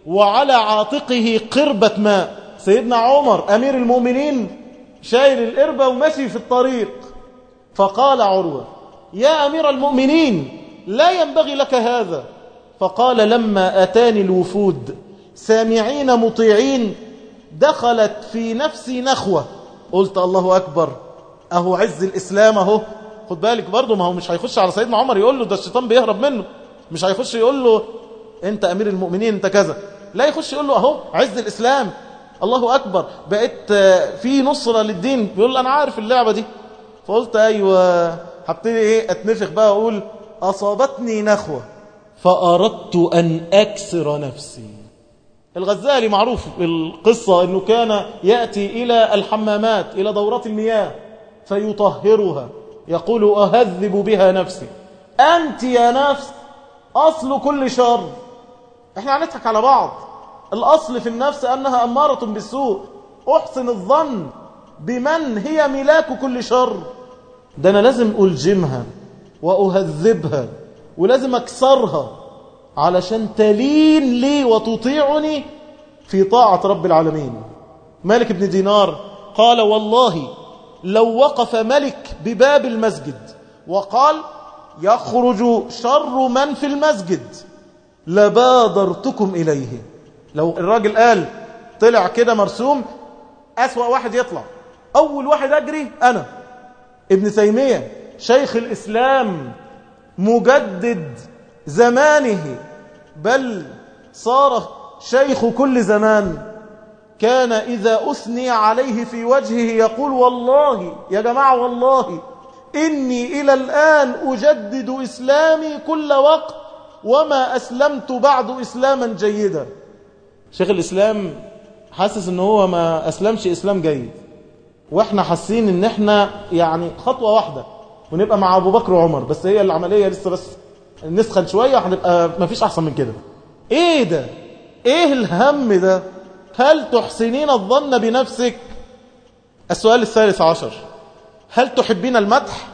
وعلى عاتقه قربة ماء. سيدنا عمر أمير المؤمنين شايل القربة ومشي في الطريق. فقال عروة يا أمير المؤمنين لا ينبغي لك هذا. فقال لما أتاني الوفود سامعين مطيعين دخلت في نفسي نخوة. قلت الله أكبر. أهو عز الإسلام أهو. خد بالك برضه ما هو مش هيخش على سيدنا عمر يقول له ده الشيطان بيهرب منه. مش هيخش يقول له أنت أمير المؤمنين أنت كذا. لا يخش يقول له أهو عز الإسلام. الله أكبر. بقيت في نصرة للدين. بيقول له أنا عارف اللعبة دي. فقلت أيوه. هبتدي إيه؟ أتنفخ بقى أقول أصابتني نخوة. فأردت أن أكسر نفسي. الغزالي معروف بالقصة إنه كان يأتي إلى الحمامات إلى دورات المياه. فيطهرها. يقول أهذب بها نفسي. أنت يا نفس أصل كل شر. إحنا هنضحك على بعض. الأصل في النفس أنها أمارة بالسوء. أحسن الظن بمن هي ملاك كل شر. ده أنا لازم ألجمها وأهذبها ولازم أكسرها علشان تلين لي وتطيعني في طاعة رب العالمين. مالك بن دينار قال والله لو وقف ملك بباب المسجد وقال يخرج شر من في المسجد لبادرتكم إليه. لو الراجل قال طلع كده مرسوم أسوأ واحد يطلع. أول واحد أجري أنا. ابن تيمية شيخ الإسلام مجدد زمانه بل صار شيخ كل زمان. كان إذا أثني عليه في وجهه يقول والله يا جماعة والله إني إلى الآن أجدد إسلامي كل وقت وما أسلمت بعد إسلاما جيدا. شيخ الإسلام حاسس إن هو ما أسلمش إسلام جيد وإحنا حاسين إن إحنا يعني خطوة واحدة ونبقى مع أبو بكر وعمر بس هي العملية لسه بس نسخن شوية ما فيش أحسن من كده. إيه ده؟ إيه الهم ده؟ هل تحسنين الظن بنفسك؟ السؤال الثالث عشر. هل تحبين المدح؟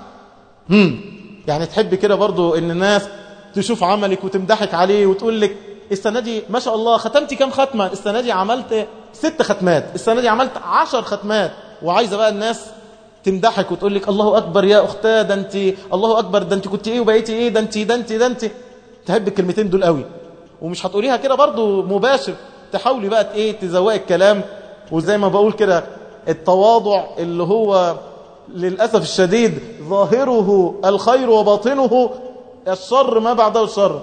هم. يعني تحب كده برضو إن الناس تشوف عملك وتمدحك عليه وتقول لك السنة دي ما شاء الله ختمتي كم ختمة؟ السنة دي عملت ست ختمات. السنة دي عملت عشر ختمات. وعايزة بقى الناس تمدحك وتقول لك الله أكبر يا أختاه ده أنت الله أكبر ده أنت كنت إيه وبقيتي إيه؟ ده أنت ده أنت ده أنت. تحب الكلمتين دول قوي. ومش هتقوليها كده برضو مباشر. تحاولي بقى إيه تزوقي الكلام. وزي ما بقول كده التواضع اللي هو للأسف الشديد ظاهره الخير وباطنه الشر ما بعده الشر.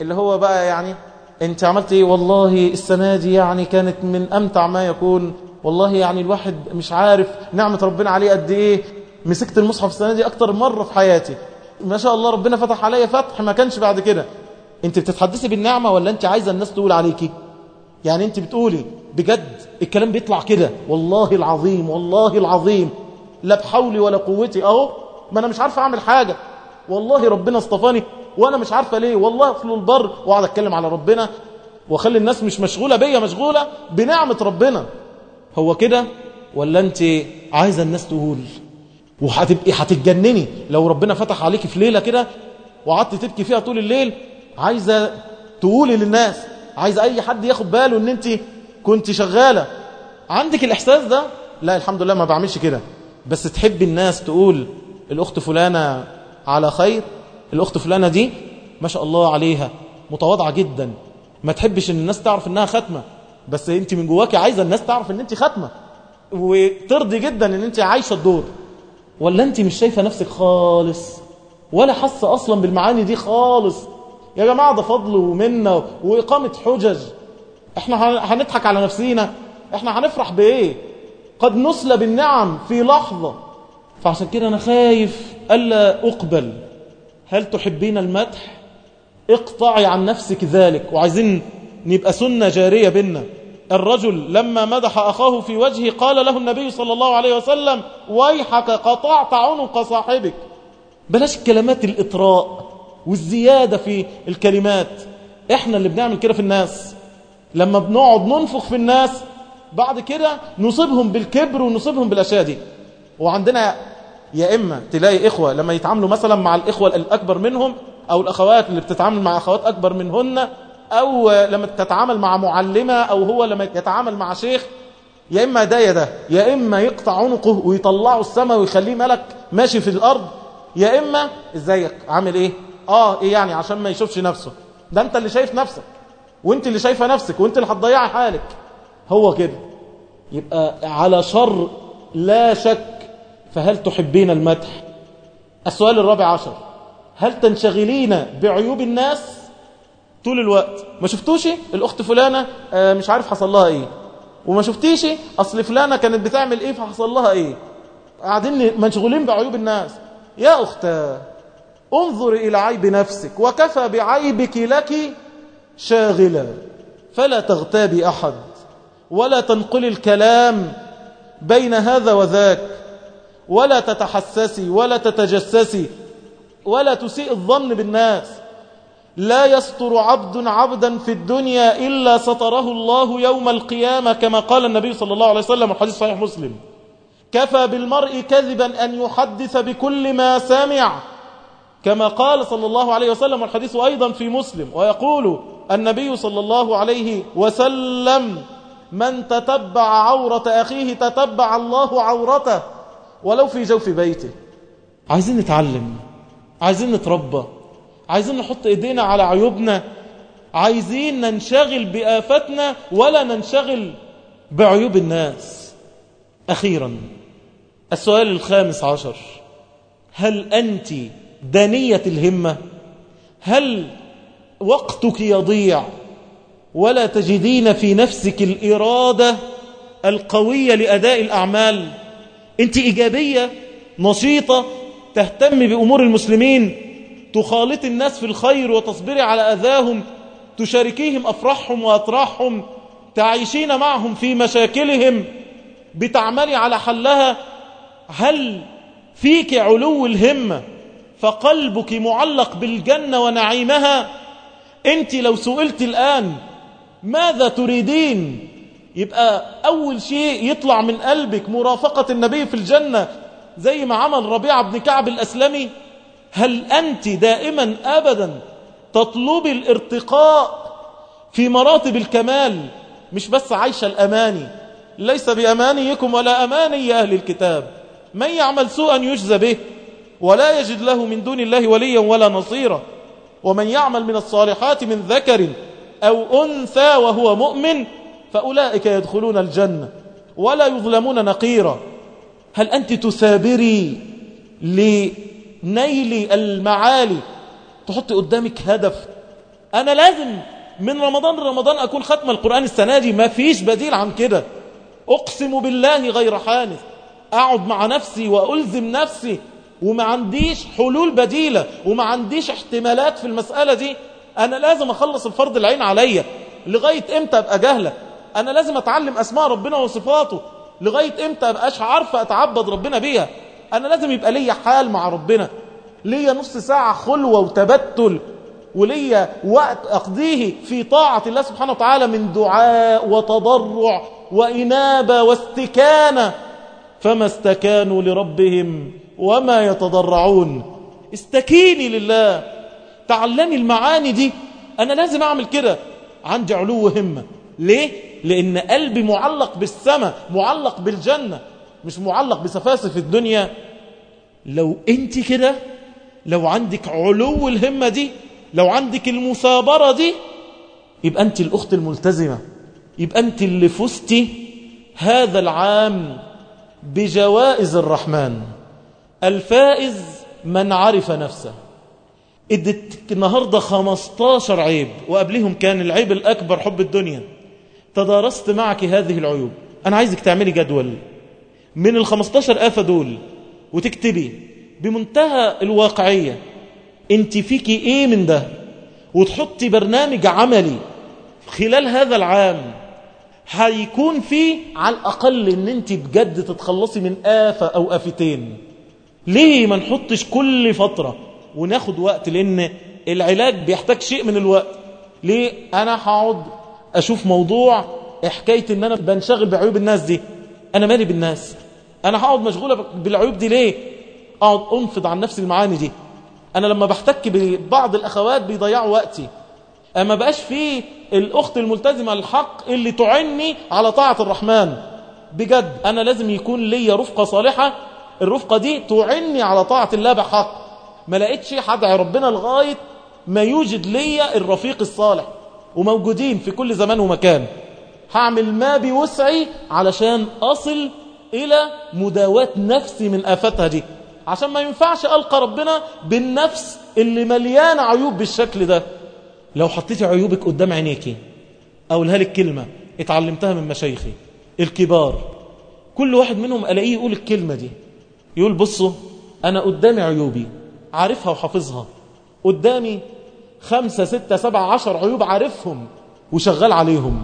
اللي هو بقى يعني أنت عملت إيه؟ والله السنة دي يعني كانت من أمتع ما يكون. والله يعني الواحد مش عارف نعمة ربنا عليه قد إيه. مسكت المصحف السنة دي أكتر مرة في حياتي. ما شاء الله ربنا فتح عليا فتح ما كانش بعد كده. أنت بتتحدثي بالنعمة ولا أنت عايزة الناس تقول عليكي؟ يعني انت بتقولي بجد الكلام بيطلع كده والله العظيم والله العظيم لا بحولي ولا قوتي اهو ما أنا مش عارفه اعمل حاجة. والله ربنا اصطفاني وأنا مش عارفة ليه والله اصل البر واقعد اتكلم على ربنا واخلي الناس مش مشغولة بيا مشغولة بنعمة ربنا. هو كده ولا انت عايزة الناس تقول؟ وهتبقي هتتجنني لو ربنا فتح عليكي في ليلة كده وقعدت تبكي فيها طول الليل؟ عايزة تقولي للناس عايز أي حد ياخد باله إن أنت كنت شغالة. عندك الإحساس ده؟ لا الحمد لله ما بعملش كده. بس تحب الناس تقول الأخت فلانة على خير؟ الأخت فلانة دي ما شاء الله عليها متواضعة جدا. ما تحبش إن الناس تعرف إنها ختمة بس أنت من جواكي عايزة الناس تعرف إن أنت ختمة وترضي جدا إن أنت عايشة الدور. ولا أنت مش شايفة نفسك خالص؟ ولا حاسة أصلا بالمعاني دي خالص؟ يا جماعة ده فضل ومنة وإقامة حجج. إحنا هنضحك على نفسينا. إحنا هنفرح بإيه؟ قد نسلب النعم في لحظة. فعشان كده أنا خايف ألا أقبل. هل تحبين المدح؟ اقطعي عن نفسك ذلك. وعايزين نبقى سنة جارية بينا. الرجل لما مدح أخاه في وجهه قال له النبي صلى الله عليه وسلم ويحك قطعت عنق صاحبك. بلاش كلمات الإطراء. والزيادة في الكلمات. إحنا اللي بنعمل كده في الناس. لما بنقعد ننفخ في الناس بعد كده نصيبهم بالكبر ونصيبهم بالأشياء دي وعندنا يا إما تلاقي إخوة لما يتعاملوا مثلا مع الإخوة الأكبر منهم أو الأخوات اللي بتتعامل مع أخوات أكبر منهن أو لما تتعامل مع معلمة أو هو لما يتعامل مع شيخ يا إما ده يا ده. يا إما يقطع عنقه ويطلعه السماء ويخليه ملك ماشي في الأرض. يا إما إزيك؟ عامل إيه؟ آه إيه يعني؟ عشان ما يشوفش نفسه. ده أنت اللي شايف نفسك. وأنت اللي شايفة نفسك وأنت اللي هتضيعي حالك. هو كده. يبقى على شر لا شك فهل تحبين المدح؟ السؤال الرابع عشر. هل تنشغلين بعيوب الناس؟ طول الوقت. ما شفتوش؟ الأخت فلانة آه، مش عارف حصل لها إيه. وما شفتيش؟ أصل فلانة كانت بتعمل إيه فحصل لها إيه. قاعدين مشغولين بعيوب الناس. يا اختاه انظري إلى عيب نفسك وكفى بعيبك لك شاغلا. فلا تغتابي أحد ولا تنقل الكلام بين هذا وذاك ولا تتحسسي ولا تتجسسي ولا تسيء الظن بالناس. لا يستر عبد عبدا في الدنيا إلا ستره الله يوم القيامة كما قال النبي صلى الله عليه وسلم الحديث صحيح مسلم. كفى بالمرء كذبا أن يحدث بكل ما سمع. كما قال صلى الله عليه وسلم الحديث أيضا في مسلم ويقول النبي صلى الله عليه وسلم من تتبع عورة أخيه تتبع الله عورته ولو في جوف بيته. عايزين نتعلم عايزين نتربى عايزين نحط إيدينا على عيوبنا عايزين ننشغل بآفتنا ولا ننشغل بعيوب الناس. أخيرا السؤال الخامس عشر هل أنت دانية الهمة. هل وقتك يضيع ولا تجدين في نفسك الإرادة القوية لأداء الأعمال؟ أنت إيجابية نشيطة تهتم بأمور المسلمين تخالط الناس في الخير وتصبري على أذاهم تشاركيهم أفراحهم وأطراحهم تعيشين معهم في مشاكلهم بتعملي على حلها؟ هل فيك علو الهمة؟ فقلبك معلق بالجنة ونعيمها. انت لو سئلت الآن ماذا تريدين؟ يبقى أول شيء يطلع من قلبك مرافقة النبي في الجنة زي ما عمل ربيع بن كعب الأسلمي. هل أنت دائما أبدا تطلبي الارتقاء في مراتب الكمال؟ مش بس عايشة الأماني. ليس بأمانيكم ولا أماني أهل الكتاب. من يعمل سوءا يجزى به. ولا يجد له من دون الله وليا ولا نصيرا. ومن يعمل من الصالحات من ذكر أو أنثى وهو مؤمن فأولئك يدخلون الجنة ولا يظلمون نقيرا. هل أنت تثابري لنيل المعالي؟ تحط قدامك هدف. أنا لازم من رمضان لرمضان أكون ختم القرآن السنة دي. ما فيش بديل عن كده. أقسم بالله غير حانث. أقعد مع نفسي وألزم نفسي. وما عنديش حلول بديلة وما عنديش احتمالات في المسألة دي أنا لازم أخلص الفرض العين عليا لغاية إمتى أبقى جهلة؟ أنا لازم أتعلم أسماء ربنا وصفاته لغاية إمتى أبقاش عارفة أتعبد ربنا بيها؟ أنا لازم يبقى ليا حال مع ربنا ليا نص ساعة خلوة وتبتل وليا وقت أقضيه في طاعة الله سبحانه وتعالى من دعاء وتضرع وإنابة واستكانة فما استكانوا لربهم وما يتضرعون. استكيني لله. تعلمي المعاني دي. أنا لازم أعمل كده. عندي علو همة ليه؟ لأن قلبي معلق بالسماء معلق بالجنة مش معلق بسفاسف الدنيا. لو أنت كده لو عندك علو الهمة دي لو عندك المثابرة دي يبقى أنت الأخت الملتزمة. يبقى أنت اللي فزتي هذا العام بجوائز الرحمن. الفائز من عرف نفسه. ادت النهاردة 15 عيب وقبلهم كان العيب الأكبر حب الدنيا. تدارست معك هذه العيوب. أنا عايزك تعملي جدول. من ال 15 آفة دول وتكتبي بمنتهى الواقعية أنت فيكي إيه من ده؟ وتحطي برنامج عملي خلال هذا العام هيكون فيه على الأقل إن أنت بجد تتخلصي من آفة أو آفتين. ليه ما نحطش كل فترة وناخد وقت؟ لأن العلاج بيحتاج شيء من الوقت. ليه؟ أنا هقعد أشوف موضوع حكاية إن أنا بنشغل بعيوب الناس دي. أنا مالي بالناس. أنا هقعد مشغولة بالعيوب دي ليه؟ أقعد أنفض عن نفسي المعاني دي. أنا لما بحتك ببعض الأخوات بيضيعوا وقتي. أما بقاش فيه الأخت الملتزمة الحق اللي تعني على طاعة الرحمن. بجد أنا لازم يكون لي رفقة صالحة الرفقة دي تعني على طاعة الله بحق. ما لقيتش هدعي ربنا لغاية ما يوجد لي الرفيق الصالح. وموجودين في كل زمان ومكان. هعمل ما بوسعي علشان أصل إلى مداواة نفسي من آفتها دي. عشان ما ينفعش ألقى ربنا بالنفس اللي مليانة عيوب بالشكل ده. لو حطيتي عيوبك قدام عينيكي أقولها لك كلمة اتعلمتها من مشايخي. الكبار. كل واحد منهم ألاقيه يقول الكلمة دي. يقول بصوا أنا قدامي عيوبي عارفها وحافظها. قدامي خمسة ستة سبعة عشر عيوب عارفهم وشغال عليهم.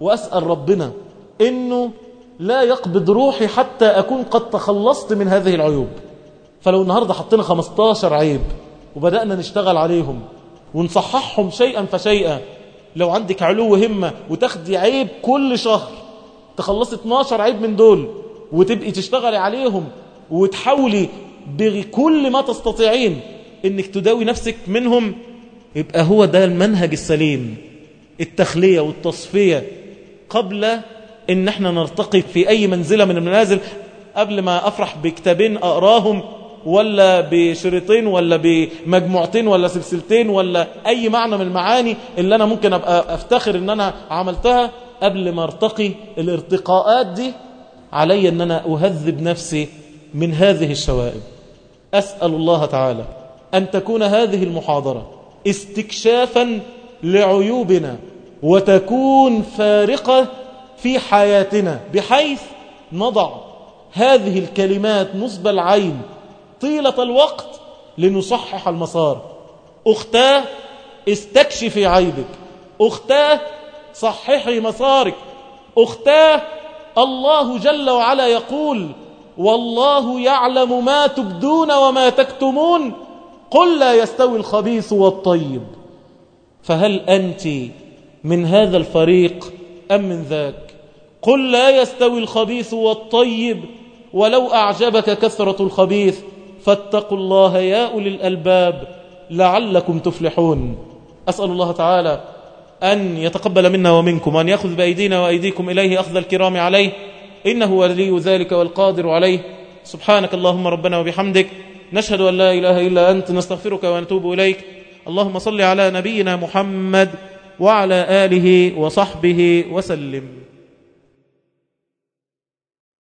وأسأل ربنا إنه لا يقبض روحي حتى أكون قد تخلصت من هذه العيوب. فلو النهاردة حطينا 15 عيب وبدأنا نشتغل عليهم ونصححهم شيئا فشيئا لو عندك علو همة وتاخدي عيب كل شهر تخلصي 12 عيب من دول وتبقي تشتغلي عليهم وتحاولي بكل ما تستطيعين إنك تداوي نفسك منهم يبقى هو ده المنهج السليم التخلية والتصفية قبل إن إحنا نرتقي في أي منزلة من المنازل قبل ما أفرح بكتابين أقراهم ولا بشريطين ولا بمجموعتين ولا سلسلتين ولا أي معنى من المعاني اللي أنا ممكن أبقى أفتخر إن أنا عملتها قبل ما أرتقي الارتقاءات دي علي إن أنا أهذب نفسي من هذه الشوائب. أسأل الله تعالى أن تكون هذه المحاضرة استكشافا لعيوبنا وتكون فارقة في حياتنا بحيث نضع هذه الكلمات نصب العين طيلة الوقت لنصحح المسار. أختاه استكشفي عيبك أختاه صححي مسارك. أختاه الله جل وعلا يقول والله يعلم ما تبدون وما تكتمون. قل لا يستوي الخبيث والطيب. فهل أنت من هذا الفريق أم من ذاك؟ قل لا يستوي الخبيث والطيب ولو أعجبك كثرة الخبيث. فاتقوا الله يا أولي الألباب لعلكم تفلحون. أسأل الله تعالى أن يتقبل منا ومنكم وأن يأخذ بأيدينا وأيديكم إليه أخذ الكرام عليه. إنه ولي ذلك والقادر عليه. سبحانك اللهم ربنا وبحمدك. نشهد أن لا إله إلا أنت. نستغفرك ونتوب إليك. اللهم صل على نبينا محمد وعلى آله وصحبه وسلم.